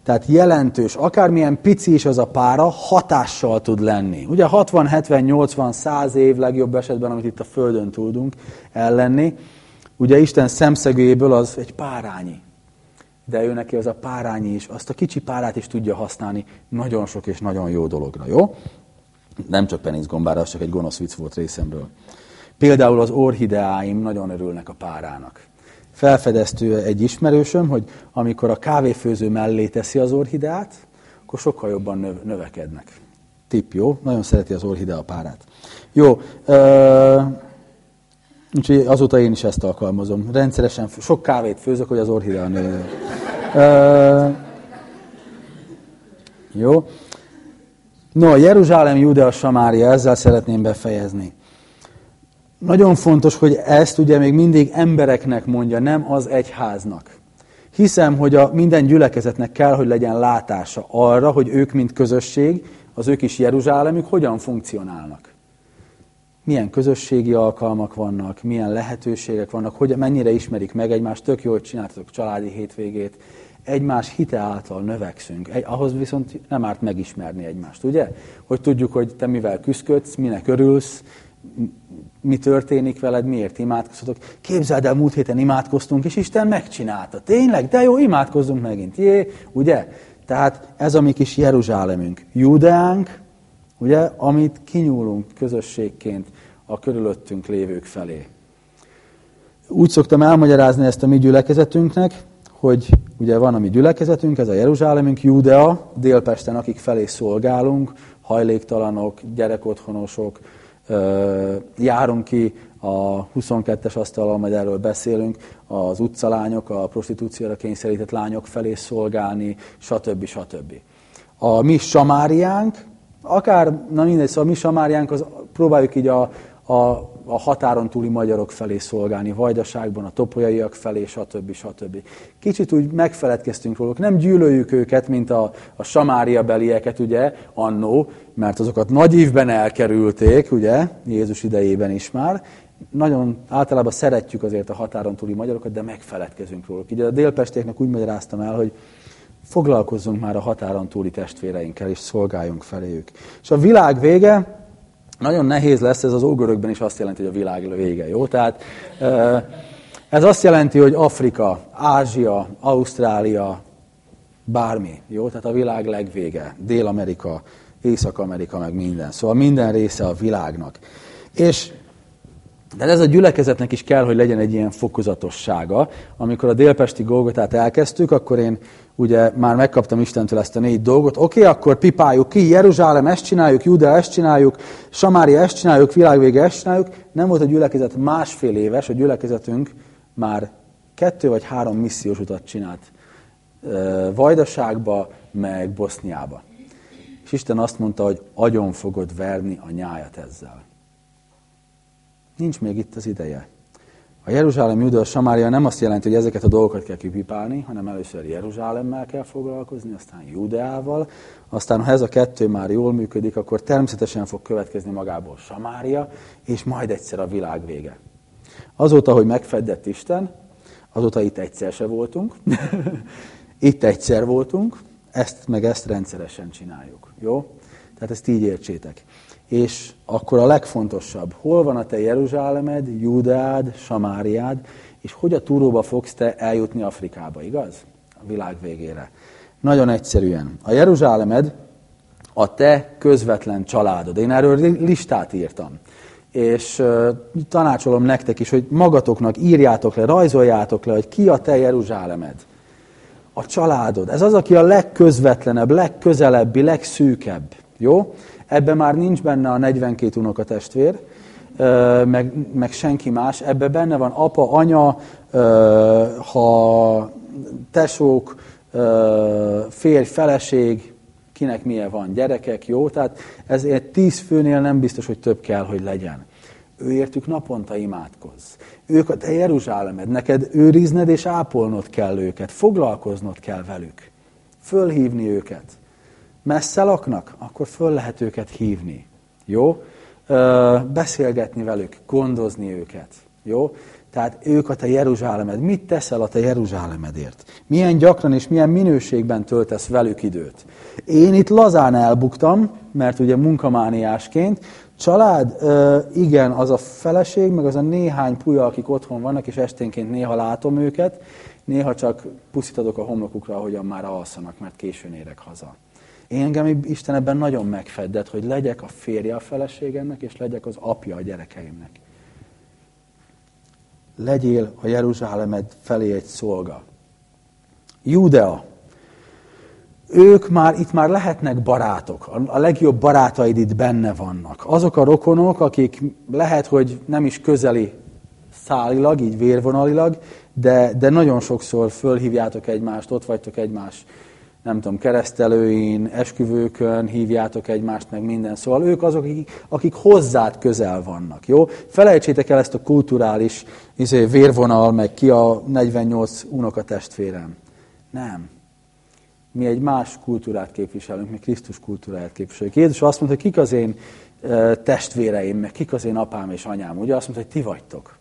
Tehát jelentős, akármilyen pici is az a pára, hatással tud lenni. Ugye 60, 70, 80, 100 év legjobb esetben, amit itt a Földön tudunk ellenni, ugye Isten szemszögéből az egy párányi de ő neki az a párányi is, azt a kicsi párát is tudja használni nagyon sok és nagyon jó dologra, jó? Nem csak penészgombára, az csak egy gonosz vicc volt részemről. Például az orhideáim nagyon örülnek a párának. Felfedeztő egy ismerősöm, hogy amikor a kávéfőző mellé teszi az orhideát, akkor sokkal jobban növekednek. Tipp, jó? Nagyon szereti az orhidea párát. Jó, ö- Úgyhogy azóta én is ezt alkalmazom. Rendszeresen sok kávét főzök, hogy az orhidea nő. Jó. No, Jeruzsálem, Judea, Samária, ezzel szeretném befejezni. Nagyon fontos, hogy ezt ugye még mindig embereknek mondja, nem az egyháznak. Hiszem, hogy a minden gyülekezetnek kell, hogy legyen látása arra, hogy ők, mint közösség, az ők is Jeruzsálemük hogyan funkcionálnak milyen közösségi alkalmak vannak, milyen lehetőségek vannak, hogy mennyire ismerik meg egymást, tök jól csináltatok családi hétvégét, egymás hite által növekszünk. Egy, ahhoz viszont nem árt megismerni egymást, ugye? Hogy tudjuk, hogy te mivel küzdködsz, minek örülsz, mi történik veled, miért imádkozhatok. Képzeld el, múlt héten imádkoztunk, és Isten megcsinálta. Tényleg? De jó, imádkozzunk megint. Jé, ugye? Tehát ez a mi kis Jeruzsálemünk. Judeánk, ugye, amit kinyúlunk közösségként a körülöttünk lévők felé. Úgy szoktam elmagyarázni ezt a mi gyülekezetünknek, hogy ugye van a mi gyülekezetünk, ez a Jeruzsálemünk, Judea, Délpesten, akik felé szolgálunk, hajléktalanok, gyerekotthonosok, járunk ki a 22-es asztalal, majd erről beszélünk, az utcalányok, a prostitúcióra kényszerített lányok felé szolgálni, stb. stb. A mi samáriánk, akár, na mindegy, szóval mi samáriánk, az próbáljuk így a, a, a határon túli magyarok felé szolgálni, vajdaságban, a topolyaiak felé, stb. stb. Kicsit úgy megfeledkeztünk róluk, nem gyűlöljük őket, mint a, a samária belieket, ugye, annó, mert azokat nagy évben elkerülték, ugye, Jézus idejében is már, nagyon általában szeretjük azért a határon túli magyarokat, de megfeledkezünk róluk. Ugye a délpestéknek úgy magyaráztam el, hogy foglalkozzunk már a határon túli testvéreinkkel, és szolgáljunk feléjük. És a világ vége, nagyon nehéz lesz, ez az ógörökben is azt jelenti, hogy a világ vége, jó? Tehát ez azt jelenti, hogy Afrika, Ázsia, Ausztrália, bármi, jó? Tehát a világ legvége, Dél-Amerika, Észak-Amerika, meg minden. Szóval minden része a világnak. És de ez a gyülekezetnek is kell, hogy legyen egy ilyen fokozatossága. Amikor a délpesti Golgotát elkezdtük, akkor én ugye már megkaptam Istentől ezt a négy dolgot. Oké, akkor pipáljuk ki, Jeruzsálem ezt csináljuk, Judea ezt csináljuk, Samária ezt csináljuk, világvége ezt csináljuk. Nem volt a gyülekezet másfél éves, a gyülekezetünk már kettő vagy három missziós utat csinált. Vajdaságba, meg Boszniába. És Isten azt mondta, hogy agyon fogod verni a nyájat ezzel. nincs még itt az ideje. A Jeruzsálem, Juda, Samária nem azt jelenti, hogy ezeket a dolgokat kell kipipálni, hanem először Jeruzsálemmel kell foglalkozni, aztán Judeával, aztán ha ez a kettő már jól működik, akkor természetesen fog következni magából Samária, és majd egyszer a világ vége. Azóta, hogy megfedett Isten, azóta itt egyszer se voltunk, itt egyszer voltunk, ezt meg ezt rendszeresen csináljuk. Jó? Tehát ezt így értsétek. És akkor a legfontosabb, hol van a te Jeruzsálemed, Judád, Samáriád, és hogy a túróba fogsz te eljutni Afrikába, igaz? A világ végére. Nagyon egyszerűen. A Jeruzsálemed a te közvetlen családod. Én erről listát írtam. És uh, tanácsolom nektek is, hogy magatoknak írjátok le, rajzoljátok le, hogy ki a te Jeruzsálemed. A családod. Ez az, aki a legközvetlenebb, legközelebbi, legszűkebb. Jó? Ebben már nincs benne a 42 unoka testvér, meg, meg senki más. Ebben benne van apa, anya, ha tesók, férj, feleség, kinek milyen van, gyerekek, jó? Tehát ezért tíz főnél nem biztos, hogy több kell, hogy legyen. Ő értük naponta imádkozz. Ők a te Jeruzsálemed, neked őrizned és ápolnod kell őket, foglalkoznod kell velük, fölhívni őket messze laknak, akkor föl lehet őket hívni. Jó? Beszélgetni velük, gondozni őket. Jó? Tehát ők a te Jeruzsálemed. Mit teszel a te Jeruzsálemedért? Milyen gyakran és milyen minőségben töltesz velük időt? Én itt lazán elbuktam, mert ugye munkamániásként, család, igen, az a feleség, meg az a néhány puja, akik otthon vannak, és esténként néha látom őket, néha csak puszit adok a homlokukra, ahogyan már alszanak, mert későn érek haza. Én engem Isten ebben nagyon megfedett, hogy legyek a férje a feleségemnek, és legyek az apja a gyerekeimnek. Legyél a Jeruzsálemed felé egy szolga. Judea. Ők már, itt már lehetnek barátok. A legjobb barátaid itt benne vannak. Azok a rokonok, akik lehet, hogy nem is közeli szálilag, így vérvonalilag, de, de nagyon sokszor fölhívjátok egymást, ott vagytok egymás nem tudom, keresztelőin, esküvőkön hívjátok egymást, meg minden. Szóval ők azok, akik, akik hozzád közel vannak, jó? Felejtsétek el ezt a kulturális izé, vérvonal, meg ki a 48 unokatestvérem. Nem. Mi egy más kultúrát képviselünk, mi Krisztus kultúráját képviseljük. Jézus azt mondta, hogy kik az én testvéreim, meg kik az én apám és anyám. Ugye azt mondta, hogy ti vagytok.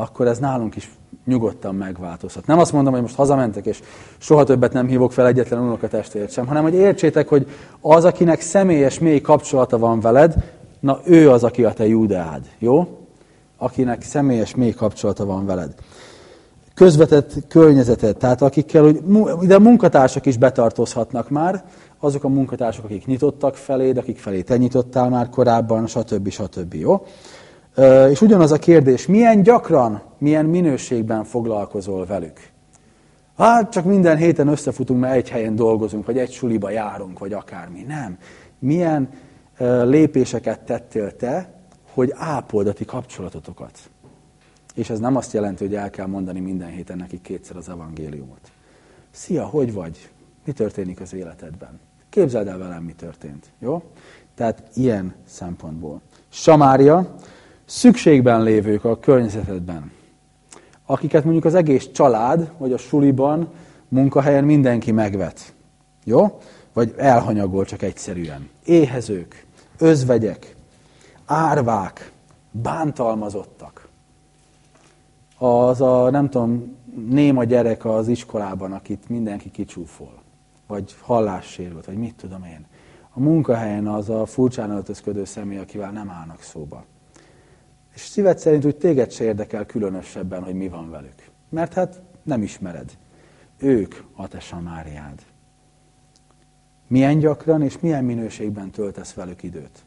Akkor ez nálunk is nyugodtan megváltozhat. Nem azt mondom, hogy most hazamentek, és soha többet nem hívok fel egyetlen unokatestvért sem, hanem hogy értsétek, hogy az, akinek személyes, mély kapcsolata van veled, na ő az, aki a te Júdeád, jó? Akinek személyes, mély kapcsolata van veled. Közvetett környezeted, tehát akikkel, hogy ide munkatársak is betartozhatnak már, azok a munkatársak, akik nyitottak feléd, akik felé te nyitottál már korábban, stb. stb. Jó? És ugyanaz a kérdés, milyen gyakran, milyen minőségben foglalkozol velük? Hát csak minden héten összefutunk, mert egy helyen dolgozunk, vagy egy suliba járunk, vagy akármi. Nem. Milyen lépéseket tettél te, hogy ápold a ti kapcsolatotokat? És ez nem azt jelenti, hogy el kell mondani minden héten nekik kétszer az evangéliumot. Szia, hogy vagy? Mi történik az életedben? Képzeld el velem, mi történt. Jó? Tehát ilyen szempontból. Samária, szükségben lévők a környezetedben, akiket mondjuk az egész család, vagy a suliban, munkahelyen mindenki megvet. Jó? Vagy elhanyagol csak egyszerűen. Éhezők, özvegyek, árvák, bántalmazottak. Az a, nem tudom, néma gyerek az iskolában, akit mindenki kicsúfol. Vagy hallássérült, vagy mit tudom én. A munkahelyen az a furcsán öltözködő személy, akivel nem állnak szóba. És szíved szerint úgy téged se érdekel különösebben, hogy mi van velük. Mert hát nem ismered. Ők a te samáriád. Milyen gyakran és milyen minőségben töltesz velük időt.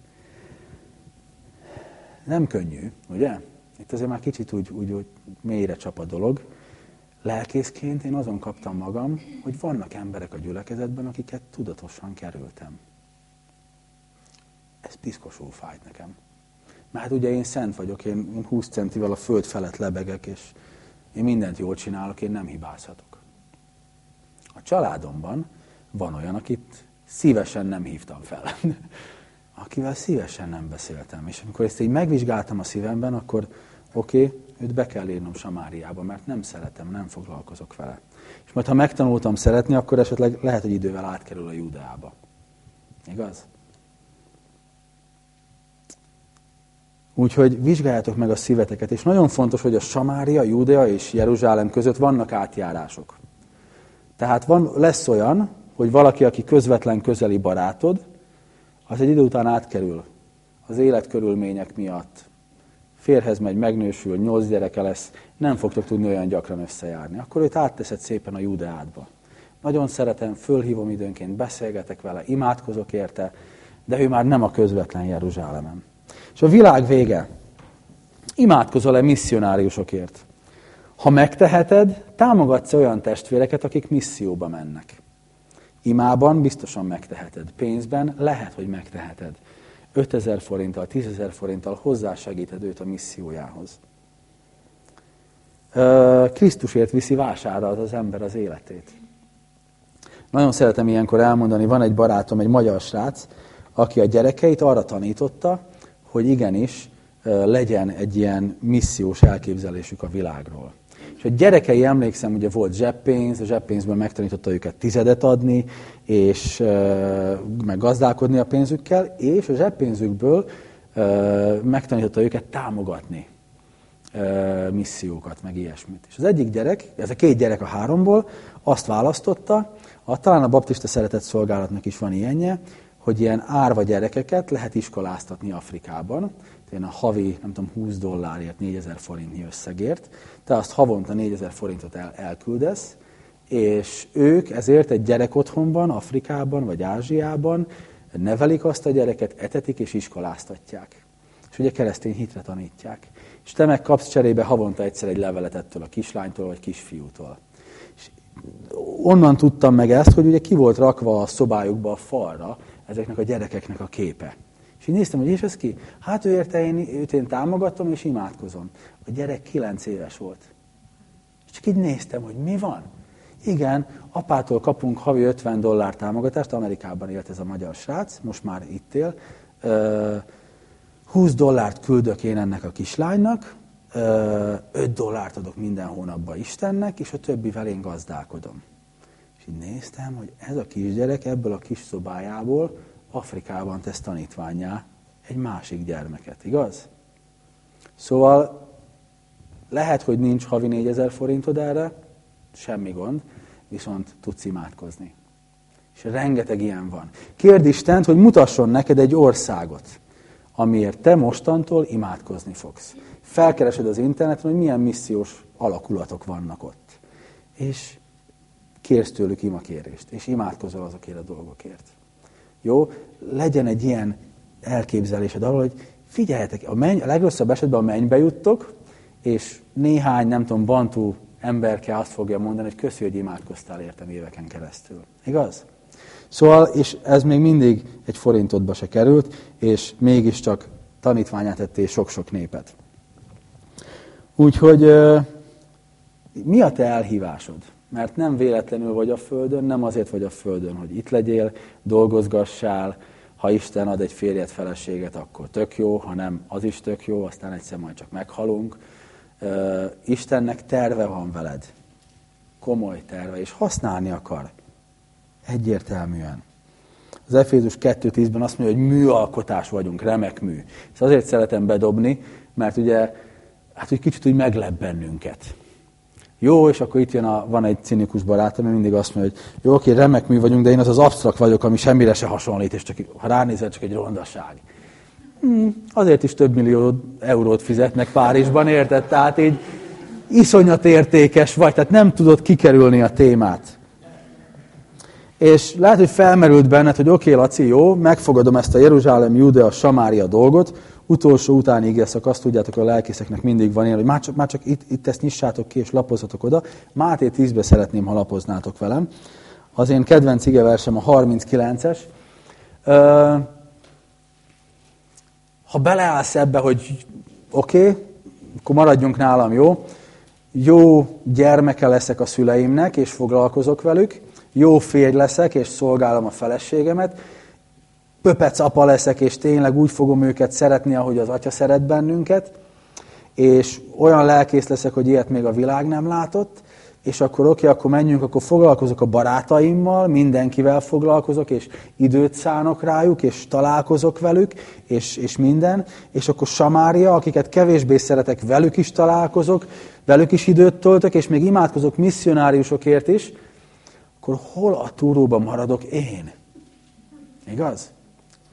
Nem könnyű, ugye? Itt azért már kicsit úgy, úgy, úgy mélyre csap a dolog. Lelkészként én azon kaptam magam, hogy vannak emberek a gyülekezetben, akiket tudatosan kerültem. Ez piszkosul fájt nekem. Mert hát ugye én szent vagyok, én 20 centivel a föld felett lebegek, és én mindent jól csinálok, én nem hibázhatok. A családomban van olyan, akit szívesen nem hívtam fel. Akivel szívesen nem beszéltem. És amikor ezt így megvizsgáltam a szívemben, akkor, Oké, okay, őt be kell írnom Samáriába, mert nem szeretem, nem foglalkozok vele. És majd ha megtanultam szeretni, akkor esetleg lehet, hogy idővel átkerül a Júdeába. Igaz? Úgyhogy vizsgáljátok meg a szíveteket, és nagyon fontos, hogy a Samária, Judea és Jeruzsálem között vannak átjárások. Tehát van, lesz olyan, hogy valaki, aki közvetlen közeli barátod, az egy idő után átkerül az életkörülmények miatt. Férhez megy, megnősül, nyolc gyereke lesz, nem fogtok tudni olyan gyakran összejárni. Akkor őt átteszed szépen a Judeádba. Nagyon szeretem, fölhívom időnként, beszélgetek vele, imádkozok érte, de ő már nem a közvetlen Jeruzsálemen. És a világ vége. Imádkozol-e misszionáriusokért? Ha megteheted, támogatsz olyan testvéreket, akik misszióba mennek. Imában biztosan megteheted. Pénzben lehet, hogy megteheted. 5000 forinttal, 10.000 forinttal hozzásegíted őt a missziójához. Krisztusért viszi vására az, az ember az életét. Nagyon szeretem ilyenkor elmondani, van egy barátom, egy magyar srác, aki a gyerekeit arra tanította, hogy igenis legyen egy ilyen missziós elképzelésük a világról. És a gyerekei, emlékszem, ugye volt zseppénz, a zseppénzből megtanította őket tizedet adni, és meg gazdálkodni a pénzükkel, és a zseppénzükből megtanította őket támogatni missziókat, meg ilyesmit. És az egyik gyerek, ez a két gyerek a háromból, azt választotta, a, talán a baptista szeretett szolgálatnak is van ilyenje, hogy ilyen árva gyerekeket lehet iskoláztatni Afrikában, ilyen a havi, nem tudom, 20 dollárért, 4000 forintnyi összegért, te azt havonta 4000 forintot el, elküldesz, és ők ezért egy gyerek otthonban, Afrikában vagy Ázsiában nevelik azt a gyereket, etetik és iskoláztatják. És ugye keresztény hitre tanítják. És te megkapsz cserébe havonta egyszer egy levelet ettől a kislánytól vagy kisfiútól. És onnan tudtam meg ezt, hogy ugye ki volt rakva a szobájukba a falra ezeknek a gyerekeknek a képe. És így néztem, hogy és ez ki? Hát ő érte, én, őt én támogatom és imádkozom. A gyerek kilenc éves volt. És csak így néztem, hogy mi van. Igen, apától kapunk havi 50 dollár támogatást, Amerikában élt ez a magyar srác, most már itt él. 20 dollárt küldök én ennek a kislánynak, 5 dollárt adok minden hónapban Istennek, és a többivel én gazdálkodom. És így néztem, hogy ez a kisgyerek ebből a kis szobájából Afrikában tesz tanítványá egy másik gyermeket, igaz? Szóval lehet, hogy nincs havi 4000 forintod erre, semmi gond, viszont tudsz imádkozni. És rengeteg ilyen van. Kérd Istent, hogy mutasson neked egy országot, amiért te mostantól imádkozni fogsz. Felkeresed az interneten, hogy milyen missziós alakulatok vannak ott. És kérsz tőlük imakérést, és imádkozol azokért a dolgokért. Jó? Legyen egy ilyen elképzelésed arról, hogy figyeljetek, a, menny, a legrosszabb esetben a mennybe juttok, és néhány, nem tudom, bantú emberke azt fogja mondani, hogy köszi, hogy imádkoztál értem éveken keresztül. Igaz? Szóval, és ez még mindig egy forintodba se került, és mégiscsak tanítványát tettél sok-sok népet. Úgyhogy mi a te elhívásod? Mert nem véletlenül vagy a Földön, nem azért vagy a Földön, hogy itt legyél, dolgozgassál, ha Isten ad egy férjet, feleséget, akkor tök jó, ha nem, az is tök jó, aztán egyszer majd csak meghalunk. Istennek terve van veled. Komoly terve, és használni akar. Egyértelműen. Az Efézus 2.10-ben azt mondja, hogy műalkotás vagyunk, remek mű. Ezt azért szeretem bedobni, mert ugye, hát hogy kicsit úgy meglep bennünket. Jó, és akkor itt jön a, van egy cinikus barátom, ami mindig azt mondja, hogy jó, oké, remek mű vagyunk, de én az az absztrakt vagyok, ami semmire se hasonlít, és csak, ha ránézel, csak egy rondaság. Hmm, azért is több millió eurót fizetnek Párizsban, érted? Tehát így iszonyat értékes vagy, tehát nem tudod kikerülni a témát. És lehet, hogy felmerült benned, hogy oké, okay, Laci, jó, megfogadom ezt a Jeruzsálem, Judea, Samária dolgot, utolsó utáni igeszak, azt tudjátok, a lelkészeknek mindig van ilyen, hogy már csak, már csak itt, itt ezt nyissátok ki, és lapozzatok oda. Máté 10-be szeretném, ha lapoznátok velem. Az én kedvenc igeversem a 39-es. Ha beleállsz ebbe, hogy oké, okay, akkor maradjunk nálam, jó? Jó gyermeke leszek a szüleimnek, és foglalkozok velük. Jó férj leszek, és szolgálom a feleségemet pöpec apa leszek, és tényleg úgy fogom őket szeretni, ahogy az atya szeret bennünket, és olyan lelkész leszek, hogy ilyet még a világ nem látott, és akkor oké, okay, akkor menjünk, akkor foglalkozok a barátaimmal, mindenkivel foglalkozok, és időt szánok rájuk, és találkozok velük, és, és minden, és akkor Samária, akiket kevésbé szeretek, velük is találkozok, velük is időt töltök, és még imádkozok misszionáriusokért is, akkor hol a túróban maradok én? Igaz?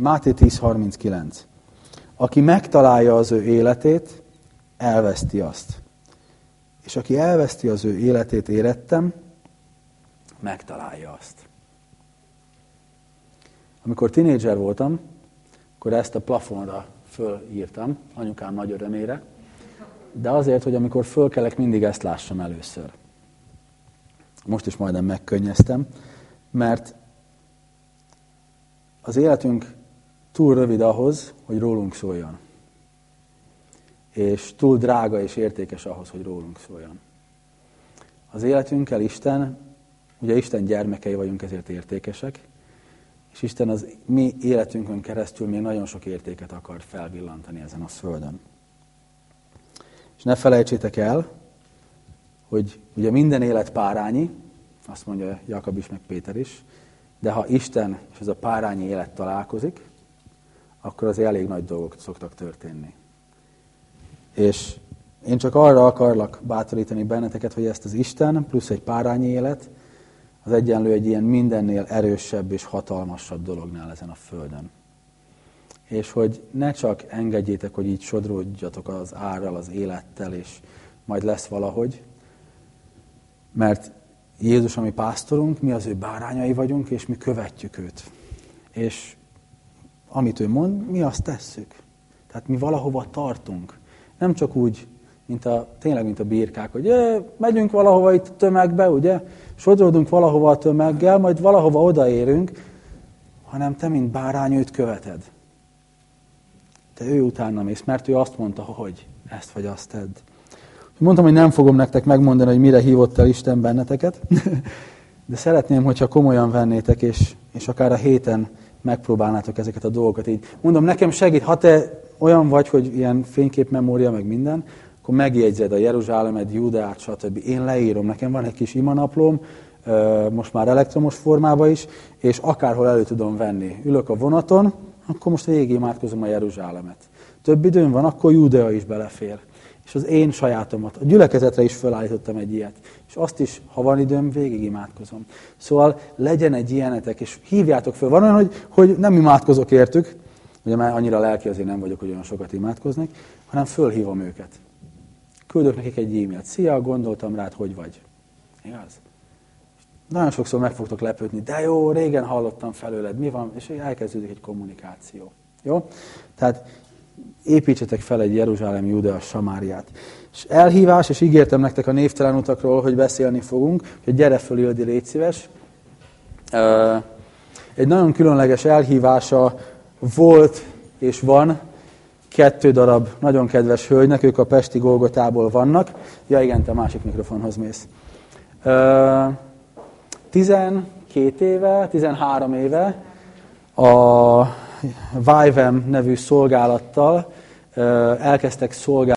Máté 10.39. Aki megtalálja az ő életét, elveszti azt. És aki elveszti az ő életét, érettem, megtalálja azt. Amikor tinédzser voltam, akkor ezt a plafonra fölírtam, anyukám nagy örömére, de azért, hogy amikor fölkelek, mindig ezt lássam először. Most is majdnem megkönnyeztem, mert az életünk túl rövid ahhoz, hogy rólunk szóljon és túl drága és értékes ahhoz, hogy rólunk szóljon. Az életünkkel Isten, ugye Isten gyermekei vagyunk, ezért értékesek, és Isten az mi életünkön keresztül még nagyon sok értéket akar felvillantani ezen a földön. És ne felejtsétek el, hogy ugye minden élet párányi, azt mondja Jakab is, meg Péter is, de ha Isten és ez a párányi élet találkozik, akkor az elég nagy dolgok szoktak történni. És én csak arra akarlak bátorítani benneteket, hogy ezt az Isten plusz egy párányi élet, az egyenlő egy ilyen mindennél erősebb és hatalmasabb dolognál ezen a földön. És hogy ne csak engedjétek, hogy így sodródjatok az árral, az élettel, és majd lesz valahogy, mert Jézus a mi pásztorunk, mi az ő bárányai vagyunk, és mi követjük őt. És amit ő mond, mi azt tesszük. Tehát mi valahova tartunk. Nem csak úgy, mint a, tényleg, mint a birkák, hogy je, megyünk valahova itt tömegbe, ugye? Sodródunk valahova a tömeggel, majd valahova odaérünk, hanem te, mint bárány, őt követed. Te ő utána mész, mert ő azt mondta, hogy ezt vagy azt tedd. Mondtam, hogy nem fogom nektek megmondani, hogy mire hívott el Isten benneteket, de szeretném, hogyha komolyan vennétek, és, és akár a héten megpróbálnátok ezeket a dolgokat így. Mondom, nekem segít, ha te olyan vagy, hogy ilyen fényképmemória, meg minden, akkor megjegyzed a Jeruzsálemet, Judeát, stb. Én leírom, nekem van egy kis imanaplóm, most már elektromos formában is, és akárhol elő tudom venni. Ülök a vonaton, akkor most végig imádkozom a Jeruzsálemet. Több időm van, akkor Judea is belefér. És az én sajátomat. A gyülekezetre is felállítottam egy ilyet. És azt is, ha van időm, végig imádkozom. Szóval legyen egy ilyenetek, és hívjátok föl. Van olyan, hogy, hogy nem imádkozok értük, ugye már annyira lelki azért nem vagyok, hogy olyan sokat imádkoznék, hanem fölhívom őket. Küldök nekik egy e-mailt. Szia, gondoltam rád, hogy vagy. Igaz? Nagyon sokszor meg fogtok lepődni, de jó, régen hallottam felőled, mi van, és elkezdődik egy kommunikáció. Jó? Tehát építsetek fel egy Jeruzsálem Judea Samáriát. És elhívás, és ígértem nektek a névtelen utakról, hogy beszélni fogunk, hogy gyere föl, Ildi, légy szíves. Egy nagyon különleges elhívása volt és van kettő darab nagyon kedves hölgynek, ők a Pesti Golgotából vannak. Ja igen, te másik mikrofonhoz mész. 12 éve, 13 éve a Vivem nevű szolgálattal elkezdtek szolgálni